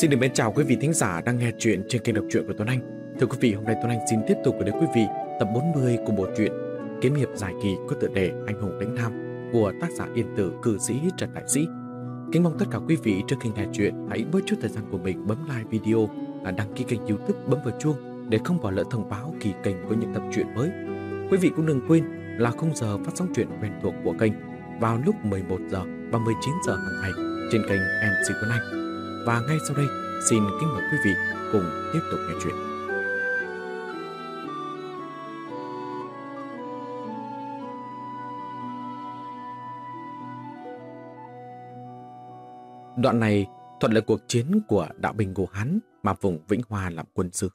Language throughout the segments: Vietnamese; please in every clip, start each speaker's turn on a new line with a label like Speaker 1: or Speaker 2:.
Speaker 1: Xin được mến chào quý vị thính giả đang nghe chuyện trên kênh đọc truyện của Tuấn Anh. Thưa quý vị, hôm nay Tuấn Anh xin tiếp tục gửi đến quý vị tập 40 của bộ truyện Kiếm hiệp dài kỳ có tựa đề Anh hùng đánh nam của tác giả yên tử cử sĩ Trần Đại Sĩ. Kính mong tất cả quý vị trước khi nghe chuyện hãy bớt chút thời gian của mình bấm like video, đăng ký kênh youtube, bấm vào chuông để không bỏ lỡ thông báo kỳ kênh có những tập truyện mới. Quý vị cũng đừng quên là khung giờ phát sóng truyện quen thuộc của kênh vào lúc 11 giờ và 19 giờ hàng ngày trên kênh MC Tuấn Anh. Và ngay sau đây, xin kính mời quý vị cùng tiếp tục nghe chuyện. Đoạn này thuận lợi cuộc chiến của đạo binh Ngô Hán mà vùng Vĩnh Hoa làm quân sư.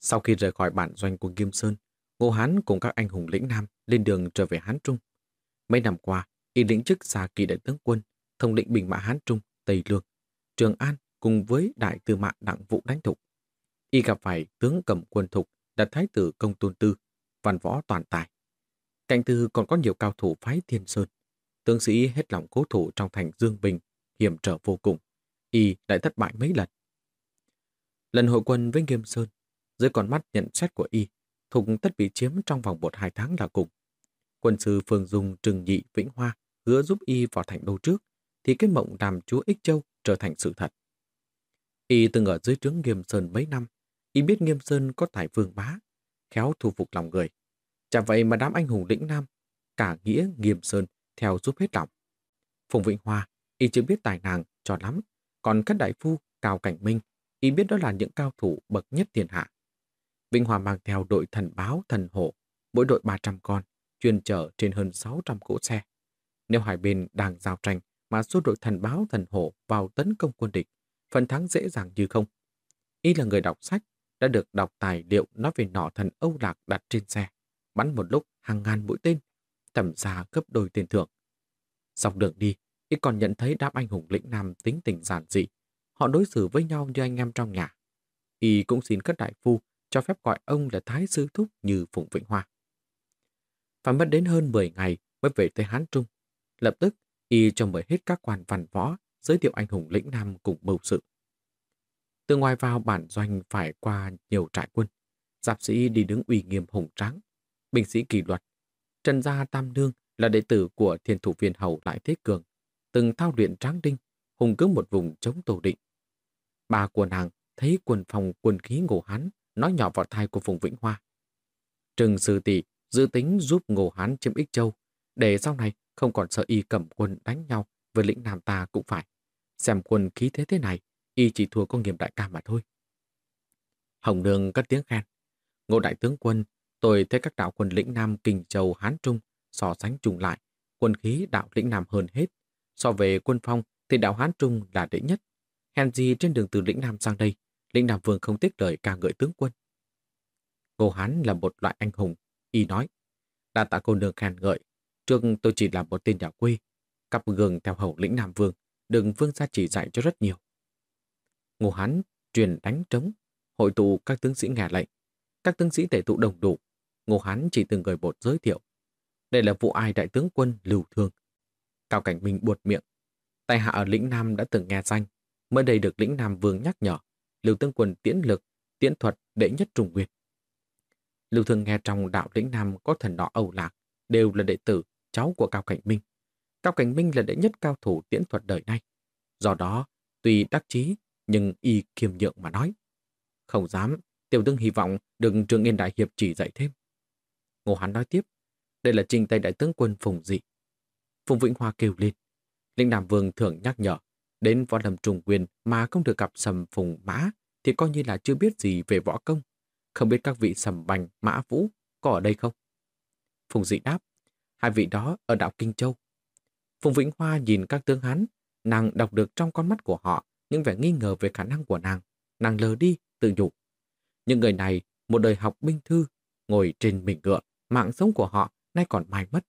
Speaker 1: Sau khi rời khỏi bản doanh của Kim Sơn, Ngô Hán cùng các anh hùng lĩnh Nam lên đường trở về Hán Trung. Mấy năm qua, y lĩnh chức xa kỳ đại tướng quân, thông lĩnh bình mã Hán Trung, Tây Lương, Trường An cùng với đại tư mạng đặng vụ đánh thục. Y gặp phải tướng cầm quân thục là thái tử công tôn tư, văn võ toàn tài. Cạnh tư còn có nhiều cao thủ phái thiên sơn. Tướng sĩ hết lòng cố thủ trong thành Dương Bình, hiểm trở vô cùng. Y lại thất bại mấy lần. Lần hội quân với Nghiêm Sơn, dưới con mắt nhận xét của Y, Thục tất bị chiếm trong vòng một hai tháng là cùng. Quân sư Phương Dung Trừng Nhị Vĩnh Hoa hứa giúp Y vào thành đô trước, thì cái mộng đàm chúa Ích Châu trở thành sự thật. Y từng ở dưới trướng Nghiêm Sơn mấy năm, Y biết Nghiêm Sơn có tài vương bá, khéo thu phục lòng người. Chả vậy mà đám anh hùng lĩnh Nam, cả nghĩa Nghiêm Sơn theo giúp hết lòng. Phùng Vĩnh Hoa, Y chưa biết tài nàng cho lắm, còn các đại phu, Cao Cảnh Minh, Y biết đó là những cao thủ bậc nhất thiên hạ. Vĩnh hoa mang theo đội thần báo thần hộ, mỗi đội 300 con, chuyên chở trên hơn 600 cỗ xe. Nếu hai bên đang giao tranh, mà xua đội thần báo thần hộ vào tấn công quân địch, phần thắng dễ dàng như không. Y là người đọc sách, đã được đọc tài liệu nói về nọ thần Âu Lạc đặt trên xe, bắn một lúc hàng ngàn mũi tên, thẩm ra gấp đôi tiền thưởng. Dọc đường đi, Y còn nhận thấy đám anh hùng lĩnh nam tính tình giản dị. Họ đối xử với nhau như anh em trong nhà. Y cũng xin các đại phu cho phép gọi ông là Thái Sư Thúc như Phùng Vĩnh Hoa. Phải mất đến hơn 10 ngày mới về tới Hán Trung. Lập tức, y cho mời hết các quan văn võ giới thiệu anh hùng lĩnh Nam cùng mưu sự. Từ ngoài vào bản doanh phải qua nhiều trại quân. Giáp sĩ đi đứng uy nghiêm hùng tráng, binh sĩ kỷ luật. Trần Gia Tam Nương là đệ tử của thiên thủ viên hầu Lại Thế Cường, từng thao luyện tráng đinh, hùng cứ một vùng chống tổ định. Bà của nàng thấy quần phòng quân khí ngô hán nói nhỏ vào thai của Phùng Vĩnh Hoa. Trừng sư tỷ dự tính giúp ngô hán chiếm ích châu, để sau này không còn sợ y cầm quân đánh nhau với lĩnh Nam ta cũng phải. Xem quân khí thế thế này, y chỉ thua con nghiêm đại ca mà thôi. Hồng Nương cất tiếng khen. Ngô đại tướng quân, tôi thấy các đạo quân lĩnh Nam Kinh Châu Hán Trung so sánh chung lại, quân khí đạo lĩnh Nam hơn hết. So về quân phong thì đạo Hán Trung là đệ nhất. Hèn gì trên đường từ lĩnh Nam sang đây, lĩnh Nam Vương không tiếc lời ca ngợi tướng quân. Ngô Hán là một loại anh hùng, y nói. Đa tạ cô nương khen ngợi, Trước tôi chỉ là một tên nhà quê, cặp gường theo hậu lĩnh Nam Vương, đừng vương gia chỉ dạy cho rất nhiều. Ngô Hán truyền đánh trống, hội tụ các tướng sĩ nghe lệnh. Các tướng sĩ tể tụ đồng đủ. Ngô Hán chỉ từng người bột giới thiệu. Đây là vụ ai đại tướng quân Lưu Thương. Cao Cảnh Minh buột miệng. Tài hạ ở lĩnh Nam đã từng nghe danh. Mới đây được lĩnh Nam Vương nhắc nhở. Lưu tướng quân tiễn lực, tiễn thuật đệ nhất trùng nguyên. Lưu Thương nghe trong đạo lĩnh Nam có thần nọ Âu Lạc, đều là đệ tử cháu của Cao Cảnh Minh. Cao Cảnh Minh là đệ nhất cao thủ tiễn thuật đời nay. Do đó, tuy đắc chí, nhưng y kiềm nhượng mà nói. Không dám, tiểu đương hy vọng đừng trường yên đại hiệp chỉ dạy thêm. Ngô Hán nói tiếp, đây là trình tay đại tướng quân Phùng Dị. Phùng Vĩnh Hoa kêu lên. Linh đàm Vương thường nhắc nhở, đến võ lâm trùng quyền mà không được gặp sầm Phùng Mã thì coi như là chưa biết gì về võ công. Không biết các vị sầm bành, mã vũ có ở đây không? Phùng Dị đáp, Hai vị đó ở đảo Kinh Châu. Phùng Vĩnh Hoa nhìn các tướng hắn, nàng đọc được trong con mắt của họ những vẻ nghi ngờ về khả năng của nàng. Nàng lờ đi, tự nhủ. Những người này, một đời học binh thư, ngồi trên mình ngựa, mạng sống của họ nay còn mai mất.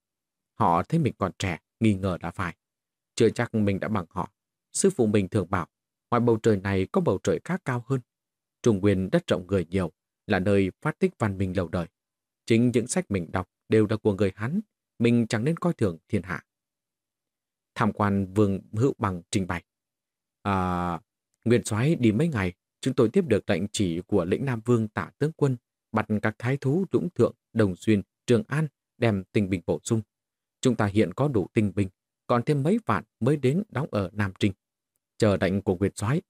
Speaker 1: Họ thấy mình còn trẻ, nghi ngờ đã phải. Chưa chắc mình đã bằng họ. Sư phụ mình thường bảo, ngoài bầu trời này có bầu trời khác cao hơn. Trung nguyên đất rộng người nhiều, là nơi phát tích văn minh lâu đời. Chính những sách mình đọc đều là của người hắn, mình chẳng nên coi thường thiên hạ. Tham quan vương hữu bằng trình bày. À, Nguyên soái đi mấy ngày, chúng tôi tiếp được lệnh chỉ của lĩnh Nam Vương tả tướng quân bắt các thái thú Lũng Thượng, Đồng Xuyên, Trường An đem tinh bình bổ sung. Chúng ta hiện có đủ tinh bình, còn thêm mấy vạn mới đến đóng ở Nam Trinh. Chờ lệnh của Nguyệt soái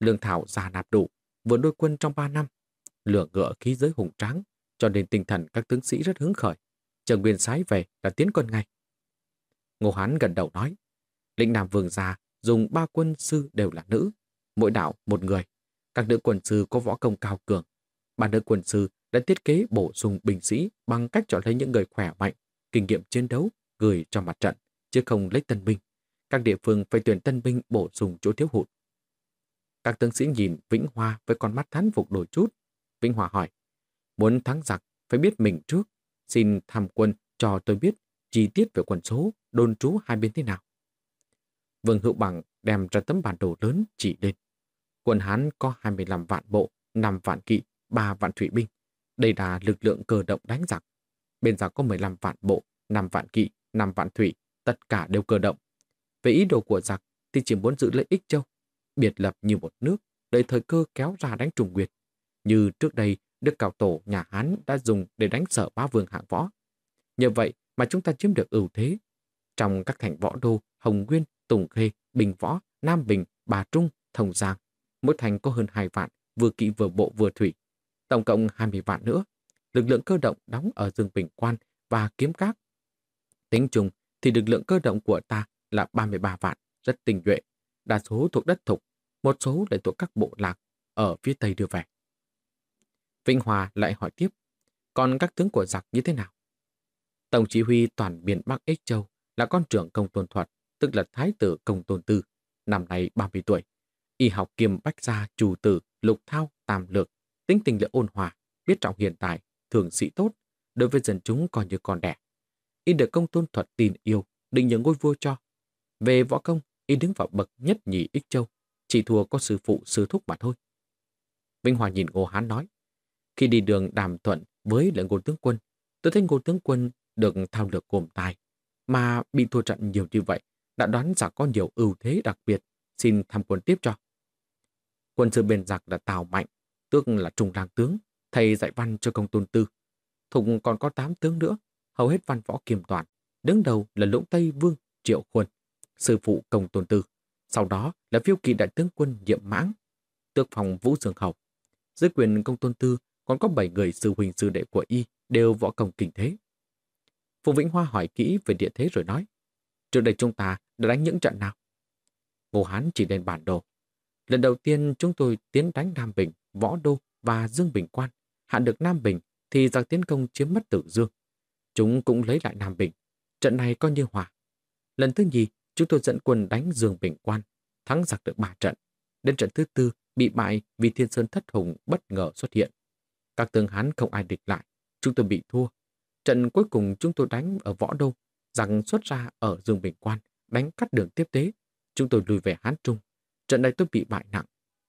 Speaker 1: Lương Thảo già nạp đủ, vừa đôi quân trong ba năm. Lửa ngựa khí giới hùng tráng, cho nên tinh thần các tướng sĩ rất hứng khởi. Chờ Nguyên sái về là tiến quân ngay. Ngô Hán gần đầu nói, lĩnh Nam Vương già dùng ba quân sư đều là nữ, mỗi đạo một người. Các nữ quân sư có võ công cao cường. Ba nữ quân sư đã thiết kế bổ sung binh sĩ bằng cách chọn lấy những người khỏe mạnh, kinh nghiệm chiến đấu, gửi cho mặt trận, chứ không lấy tân binh. Các địa phương phải tuyển tân binh bổ sung chỗ thiếu hụt. Các tướng sĩ nhìn Vĩnh Hoa với con mắt thán phục đổi chút. Vĩnh Hoa hỏi, muốn thắng giặc phải biết mình trước. Xin tham quân cho tôi biết chi tiết về quân số, đồn trú hai bên thế nào. Vương Hữu Bằng đem ra tấm bản đồ lớn chỉ lên. Quân Hán có 25 vạn bộ, 5 vạn kỵ, 3 vạn thủy binh. Đây là lực lượng cơ động đánh giặc. Bên giặc có 15 vạn bộ, 5 vạn kỵ, 5 vạn thủy, tất cả đều cơ động. Về ý đồ của giặc thì chỉ muốn giữ lợi ích châu, biệt lập như một nước, đợi thời cơ kéo ra đánh trùng nguyệt. Như trước đây, Đức Cao Tổ nhà Hán đã dùng để đánh sở ba vương hạng võ. nhờ vậy mà chúng ta chiếm được ưu thế. Trong các thành võ đô, Hồng Nguyên, Tùng Khê, Bình Võ, Nam Bình, Bà Trung, Thông Giang, mỗi thành có hơn 2 vạn, vừa kỵ vừa bộ vừa thủy. Tổng cộng 20 vạn nữa. Lực lượng cơ động đóng ở Dương Bình Quan và Kiếm Các. Tính chung thì lực lượng cơ động của ta là 33 vạn, rất tinh nhuệ. Đa số thuộc đất thục, một số lại thuộc các bộ lạc ở phía Tây đưa về. Vĩnh Hòa lại hỏi tiếp, còn các tướng của giặc như thế nào? Tổng chỉ huy toàn miền Bắc Ích Châu là con trưởng công tôn thuật, tức là Thái tử công tôn tư, năm nay 30 tuổi. Y học kiêm bách gia, chủ tử, lục thao, tam lược, tính tình là ôn hòa, biết trọng hiện tại, thường sĩ tốt, đối với dân chúng còn như con đẻ. Y được công tôn thuật tin yêu, định nhớ ngôi vua cho. Về võ công, Y đứng vào bậc nhất nhì Ích Châu, chỉ thua có sư phụ sư thúc mà thôi. Vinh Hòa nhìn Ngô Hán nói, khi đi đường đàm thuận với lệnh ngô tướng quân, tôi thấy ngô tướng quân được thao lược gồm tài, mà bị thua trận nhiều như vậy, đã đoán rằng có nhiều ưu thế đặc biệt, xin tham quân tiếp cho. Quân sư bên giặc là Tào Mạnh, tước là Trung Lang Tướng, thầy dạy văn cho công tôn tư. Thùng còn có 8 tướng nữa, hầu hết văn võ kiềm toàn. Đứng đầu là Lũng Tây Vương Triệu Khuôn, sư phụ công tôn tư. Sau đó là phiêu kỳ đại tướng quân Nhiệm Mãng, tước phòng Vũ Dương Hầu. Dưới quyền công tôn tư còn có 7 người sư huynh sư đệ của y đều võ công kinh thế. Phùng Vĩnh Hoa hỏi kỹ về địa thế rồi nói, trước đây chúng ta đã đánh những trận nào? Ngô Hán chỉ lên bản đồ. Lần đầu tiên chúng tôi tiến đánh Nam Bình, Võ Đô và Dương Bình Quan. Hạn được Nam Bình thì giặc tiến công chiếm mất Tử Dương. Chúng cũng lấy lại Nam Bình. Trận này coi như hòa. Lần thứ nhì, chúng tôi dẫn quân đánh Dương Bình Quan, thắng giặc được ba trận. Đến trận thứ tư, bị bại vì Thiên Sơn Thất Hùng bất ngờ xuất hiện. Các tướng Hán không ai địch lại, chúng tôi bị thua. Trận cuối cùng chúng tôi đánh ở Võ Đô, rằng xuất ra ở Dương Bình Quan, đánh cắt đường tiếp tế. Chúng tôi lùi về Hán Trung. Trận này tôi bị bại nặng.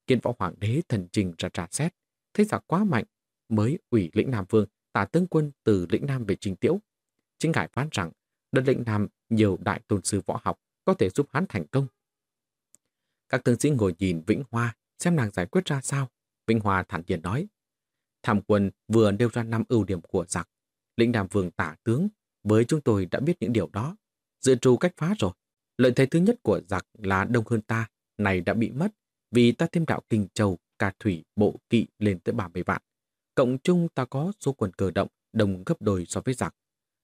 Speaker 1: Kiên võ hoàng đế thần trình ra trả xét. Thấy giặc quá mạnh, mới ủy lĩnh Nam Vương tả tướng quân từ lĩnh Nam về Trình Tiễu. Chính ngài phán rằng, đất lĩnh Nam nhiều đại tôn sư võ học có thể giúp hắn thành công. Các tướng sĩ ngồi nhìn Vĩnh Hoa xem nàng giải quyết ra sao. Vĩnh Hoa thản nhiên nói, Tham quân vừa nêu ra năm ưu điểm của giặc. Lĩnh Nam Vương tả tướng, với chúng tôi đã biết những điều đó. Dự trù cách phá rồi. Lợi thế thứ nhất của giặc là đông hơn ta, này đã bị mất, vì ta thêm đạo Kinh Châu, cả thủy, bộ, kỵ lên tới 30 vạn. Cộng chung ta có số quân cơ động đồng gấp đôi so với giặc.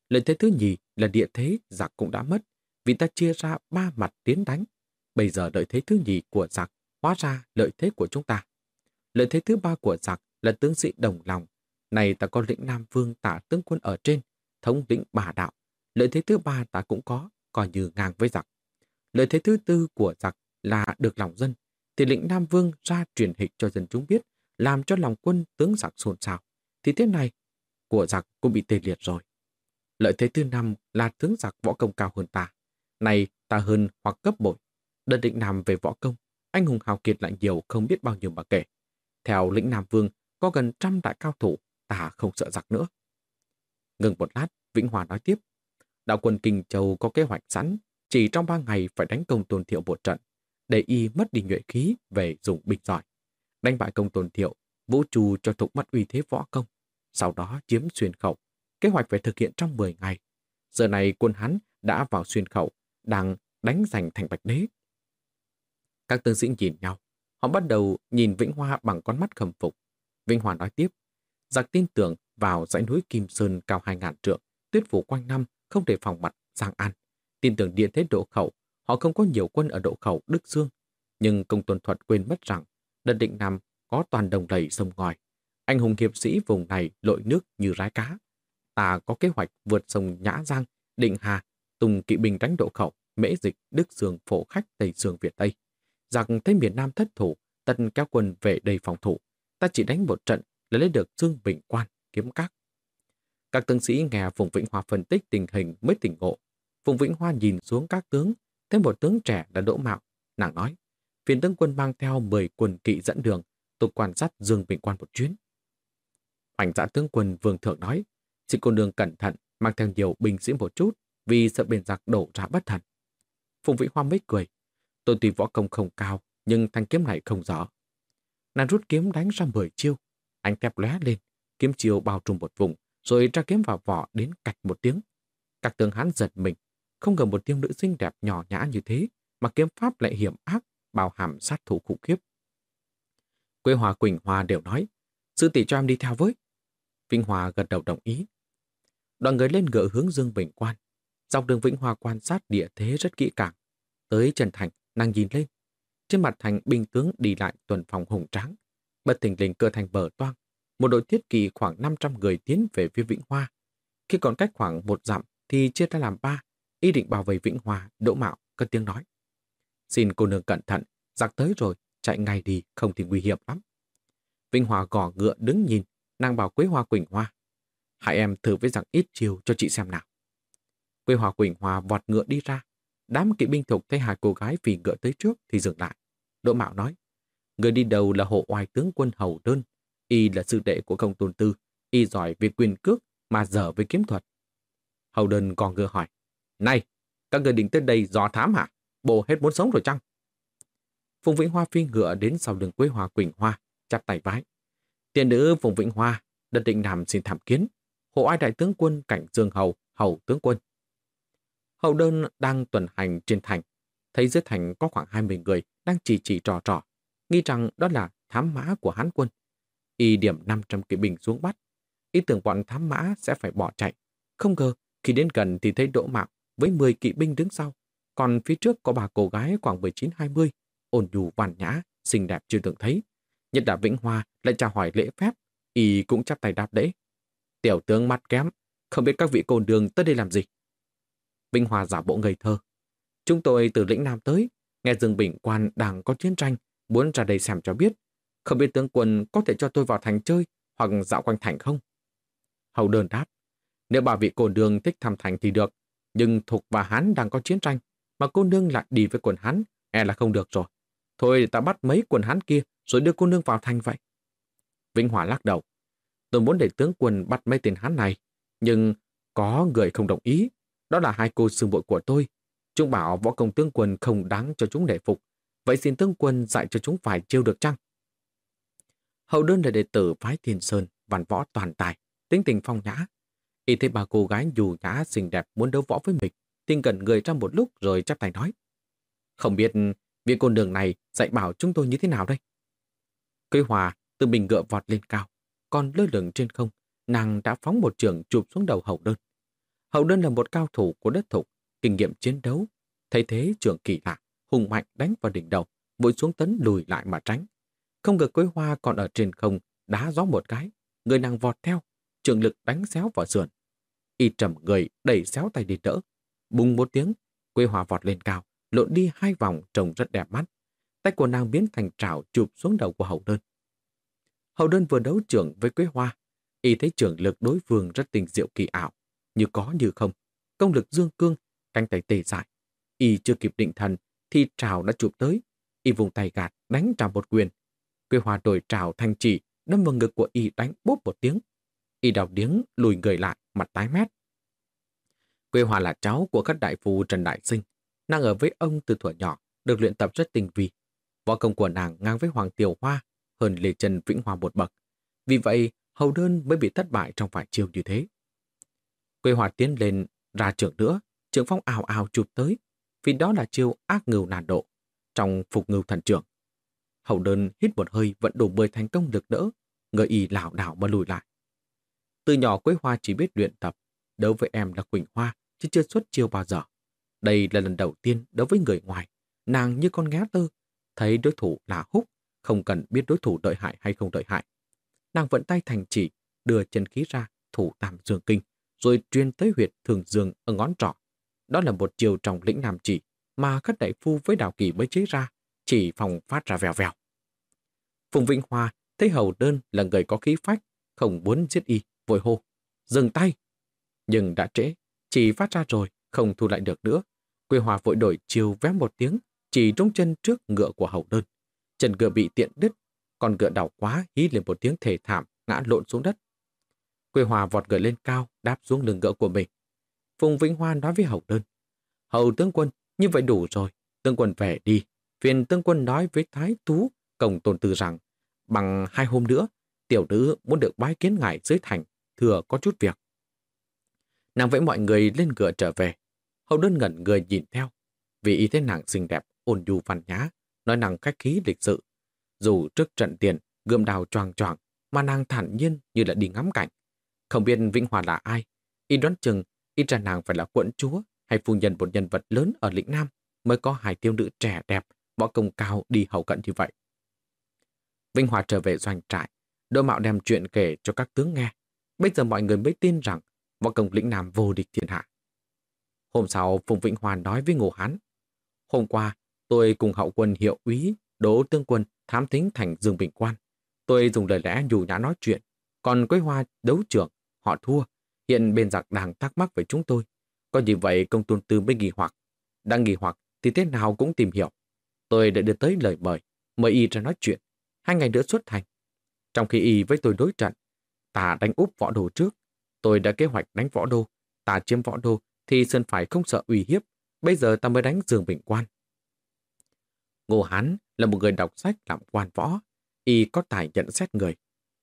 Speaker 1: Lợi thế thứ nhì là địa thế giặc cũng đã mất, vì ta chia ra ba mặt tiến đánh. Bây giờ lợi thế thứ nhì của giặc hóa ra lợi thế của chúng ta. Lợi thế thứ ba của giặc là tướng sĩ đồng lòng. Này ta có lĩnh Nam Vương tả tướng quân ở trên, thống lĩnh bà đạo. Lợi thế thứ ba ta cũng có, coi như ngang với giặc. Lợi thế thứ tư của giặc là được lòng dân, thì lĩnh Nam Vương ra truyền hịch cho dân chúng biết, làm cho lòng quân tướng giặc xôn xao. Thì thế này, của giặc cũng bị tê liệt rồi. Lợi thế thứ năm là tướng giặc võ công cao hơn ta. Này ta hơn hoặc cấp bội. Đơn định Nam về võ công, anh hùng hào kiệt lại nhiều không biết bao nhiêu mà kể. Theo lĩnh Nam Vương, có gần trăm đại cao thủ, ta không sợ giặc nữa. Ngừng một lát, Vĩnh Hòa nói tiếp. Đạo quân Kinh Châu có kế hoạch sẵn, chỉ trong ba ngày phải đánh công tôn thiệu một trận. để y mất đi nhuệ khí về dùng binh giỏi. Đánh bại công tôn thiệu, vũ trù cho thục mất uy thế võ công, sau đó chiếm xuyên khẩu. Kế hoạch phải thực hiện trong 10 ngày. Giờ này quân hắn đã vào xuyên khẩu, đang đánh giành thành bạch đế. Các tướng sĩ nhìn nhau, họ bắt đầu nhìn Vĩnh Hoa bằng con mắt khâm phục. Vĩnh Hòa nói tiếp, giặc tin tưởng vào dãy núi Kim Sơn cao 2.000 trượng, tuyết phủ quanh năm, không thể phòng mặt Giang An. Tin tưởng điện thế độ khẩu, họ không có nhiều quân ở độ khẩu Đức Dương. Nhưng công tuần thuật quên mất rằng, đất định Nam có toàn đồng đầy sông ngòi. Anh hùng hiệp sĩ vùng này lội nước như rái cá. Ta có kế hoạch vượt sông Nhã Giang, Định Hà, tung kỵ binh đánh độ khẩu, mễ dịch, Đức Dương phổ khách Tây Dương Việt Tây. Giặc thấy miền Nam thất thủ, tân kéo quân về đây phòng thủ. Ta chỉ đánh một trận là lấy được Dương Bình Quan, kiếm các. Các tướng sĩ nghe Phùng Vĩnh Hoa phân tích tình hình mới tỉnh ngộ. Phùng Vĩnh Hoa nhìn xuống các tướng, thấy một tướng trẻ là Đỗ Mạo. Nàng nói, phiền tướng quân mang theo 10 quân kỵ dẫn đường, tục quan sát Dương Bình Quan một chuyến. Hoành giã tướng quân Vương Thượng nói, xin cô nương cẩn thận, mang theo nhiều binh sĩ một chút, vì sợ biển giặc đổ ra bất thần. Phùng Vĩnh Hoa mới cười, tôi tuy võ công không cao, nhưng thanh kiếm này không rõ. Nàng rút kiếm đánh ra 10 chiêu, anh kẹp lóe lên, kiếm chiêu bao trùm một vùng, rồi ra kiếm vào vỏ đến cạch một tiếng. Các tướng hán giật mình, không ngờ một tiêu nữ xinh đẹp nhỏ nhã như thế, mà kiếm pháp lại hiểm ác, bao hàm sát thủ khủng khiếp. Quế Hòa Quỳnh Hòa đều nói, sư tỷ cho em đi theo với. Vinh Hòa gật đầu đồng ý. Đoàn người lên ngựa hướng Dương Bình Quan. Dọc đường Vĩnh Hòa quan sát địa thế rất kỹ càng. Tới Trần Thành, nàng nhìn lên. Trên mặt thành binh tướng đi lại tuần phòng hùng tráng. Bất thình lình cơ thành bờ toang. Một đội thiết kỳ khoảng 500 người tiến về phía Vĩnh Hoa. Khi còn cách khoảng một dặm thì chia ra làm ba. Ý định bảo vệ Vĩnh Hoa, Đỗ Mạo, cất tiếng nói. Xin cô nương cẩn thận, giặc tới rồi, chạy ngay đi, không thì nguy hiểm lắm. vĩnh Hòa gò ngựa đứng nhìn, nàng bảo Quế Hoa Quỳnh Hoa. Hai em thử với giặc ít chiều cho chị xem nào. Quế Hoa Quỳnh Hoa vọt ngựa đi ra. Đám kỵ binh thục thấy hai cô gái vì ngựa tới trước thì dừng lại. Đỗ Mạo nói, người đi đầu là hộ oai tướng quân Hầu Đơn. Y là sư đệ của công tôn tư. Y giỏi về quyền cước mà dở với kiếm thuật. Hầu Đơn còn ngựa hỏi, Này, các người định tới đây dò thám hả? Bộ hết muốn sống rồi chăng? Phùng Vĩnh Hoa phi ngựa đến sau đường Quế Hoa Quỳnh Hoa, chắp tay vái. Tiền nữ Phùng Vĩnh Hoa, đất định làm xin thảm kiến. Hộ ai đại tướng quân cảnh Dương Hầu, Hầu tướng quân. Hầu đơn đang tuần hành trên thành. Thấy dưới thành có khoảng 20 người đang chỉ chỉ trò trò. Nghi rằng đó là thám mã của Hán quân. Y điểm 500 kỵ binh xuống bắt. Y tưởng bọn thám mã sẽ phải bỏ chạy. Không ngờ, khi đến gần thì thấy Đỗ Mạo với 10 kỵ binh đứng sau. Còn phía trước có bà cô gái khoảng 19-20 ổn nhù văn nhã, xinh đẹp chưa từng thấy. Nhất là Vĩnh Hoa lại chào hỏi lễ phép, y cũng chắp tay đáp lễ. Tiểu tướng mắt kém, không biết các vị cô đường tới đây làm gì. Vinh Hòa giả bộ ngây thơ. Chúng tôi từ lĩnh Nam tới, nghe Dương Bình Quan đang có chiến tranh, muốn ra đây xem cho biết. Không biết tướng quân có thể cho tôi vào thành chơi hoặc dạo quanh thành không? Hầu đơn đáp, nếu bà vị cô đường thích thăm thành thì được, nhưng Thục và Hán đang có chiến tranh, mà cô nương lại đi với quần Hán, e là không được rồi. Thôi ta bắt mấy quần hán kia rồi đưa cô nương vào thành vậy. Vĩnh Hòa lắc đầu. Tôi muốn để tướng quân bắt mấy tên hán này, nhưng có người không đồng ý. Đó là hai cô sư muội của tôi. Chúng bảo võ công tướng quân không đáng cho chúng để phục. Vậy xin tướng quân dạy cho chúng phải chiêu được chăng? Hậu đơn là đệ tử phái Thiên Sơn, văn võ toàn tài, tính tình phong nhã. Y thấy bà cô gái dù nhã xinh đẹp muốn đấu võ với mình, thì gần người ra một lúc rồi chắp tay nói. Không biết Vị côn đường này dạy bảo chúng tôi như thế nào đây? Cây hòa từ mình ngựa vọt lên cao, còn lơ lửng trên không, nàng đã phóng một trường chụp xuống đầu hậu đơn. Hậu đơn là một cao thủ của đất thục, kinh nghiệm chiến đấu. Thấy thế trường kỳ lạ, hùng mạnh đánh vào đỉnh đầu, mũi xuống tấn lùi lại mà tránh. Không ngờ quế hoa còn ở trên không, đá gió một cái, người nàng vọt theo, trường lực đánh xéo vào sườn. Y trầm người đẩy xéo tay đi đỡ. Bùng một tiếng, quế hoa vọt lên cao, lộn đi hai vòng trông rất đẹp mắt. Tay của nàng biến thành trảo chụp xuống đầu của hậu đơn. Hậu đơn vừa đấu trưởng với Quế Hoa, y thấy trưởng lực đối phương rất tình diệu kỳ ảo, như có như không. Công lực dương cương, cánh tay tê dại. Y chưa kịp định thần, thì trào đã chụp tới. Y vùng tay gạt, đánh trào một quyền. Quê hòa đổi trào thành chỉ, đâm vào ngực của y đánh bốp một tiếng. Y đào điếng, lùi người lại, mặt tái mét. Quê hòa là cháu của các đại phu Trần Đại Sinh, nàng ở với ông từ thuở nhỏ, được luyện tập rất tinh vi. Võ công của nàng ngang với Hoàng Tiểu Hoa, hơn Lê Trần Vĩnh hòa một bậc. Vì vậy, hầu đơn mới bị thất bại trong vài chiều như thế. Quê Hòa tiến lên, ra trưởng nữa, trưởng phong ào ào chụp tới, vì đó là chiêu ác ngưu nàn độ, trong phục ngưu thần trưởng. Hậu đơn hít một hơi vẫn đủ bơi thành công lực đỡ, người y lảo đảo mà lùi lại. Từ nhỏ Quế Hoa chỉ biết luyện tập, đấu với em là Quỳnh Hoa, chứ chưa xuất chiêu bao giờ. Đây là lần đầu tiên đối với người ngoài, nàng như con ngá tơ, thấy đối thủ là húc, không cần biết đối thủ đợi hại hay không đợi hại. Nàng vận tay thành chỉ, đưa chân khí ra, thủ tam dương kinh, rồi truyền tới huyệt thường dương ở ngón trỏ. Đó là một chiều trọng lĩnh nam chỉ mà các đại phu với đào kỳ mới chế ra, chỉ phòng phát ra vèo vèo. Phùng Vĩnh Hoa thấy hầu đơn là người có khí phách, không muốn giết y, vội hô. Dừng tay! Nhưng đã trễ, chỉ phát ra rồi, không thu lại được nữa. Quê Hòa vội đổi chiều vém một tiếng, chỉ trúng chân trước ngựa của hầu đơn. Chân ngựa bị tiện đứt, còn ngựa đảo quá hí lên một tiếng thể thảm, ngã lộn xuống đất. Quê Hòa vọt người lên cao, đáp xuống lưng ngựa của mình. Phùng Vĩnh Hoa nói với hầu đơn. Hầu tướng quân, như vậy đủ rồi, tướng quân về đi. Phiền tướng quân nói với Thái Tú, Cổng tôn tư rằng, bằng hai hôm nữa, tiểu nữ muốn được bái kiến ngài dưới thành, thừa có chút việc. Nàng vẫy mọi người lên ngựa trở về. Hậu đơn ngẩn người nhìn theo. Vì ý thế nàng xinh đẹp, ôn nhu văn nhã, nói nàng khách khí lịch sự. Dù trước trận tiền, gươm đào choàng choàng, mà nàng thản nhiên như là đi ngắm cảnh. Không biết Vĩnh Hòa là ai, y đoán chừng y ra nàng phải là quận chúa hay phu nhân một nhân vật lớn ở lĩnh Nam mới có hai tiêu nữ trẻ đẹp, võ công cao đi hậu cận như vậy. Vinh Hòa trở về doanh trại, đôi mạo đem chuyện kể cho các tướng nghe. Bây giờ mọi người mới tin rằng võ công lĩnh Nam vô địch thiên hạ. Hôm sau, Phùng Vĩnh hòa nói với Ngô Hán. Hôm qua, tôi cùng hậu quân hiệu úy, đỗ tương quân thám tính thành Dương Bình Quan. Tôi dùng lời lẽ nhủ nhã nói chuyện. Còn Quế Hoa đấu trưởng, họ thua. Hiện bên giặc đang thắc mắc với chúng tôi. Có như vậy công tôn tư mới nghi hoặc. Đang nghi hoặc thì thế nào cũng tìm hiểu. Tôi đã đưa tới lời mời, mời y ra nói chuyện. Hai ngày nữa xuất thành. Trong khi y với tôi đối trận, ta đánh úp võ đồ trước. Tôi đã kế hoạch đánh võ đô. Ta chiếm võ đô thì Sơn phải không sợ uy hiếp. Bây giờ ta mới đánh giường Bình Quan. Ngô Hán là một người đọc sách làm quan võ. Y có tài nhận xét người.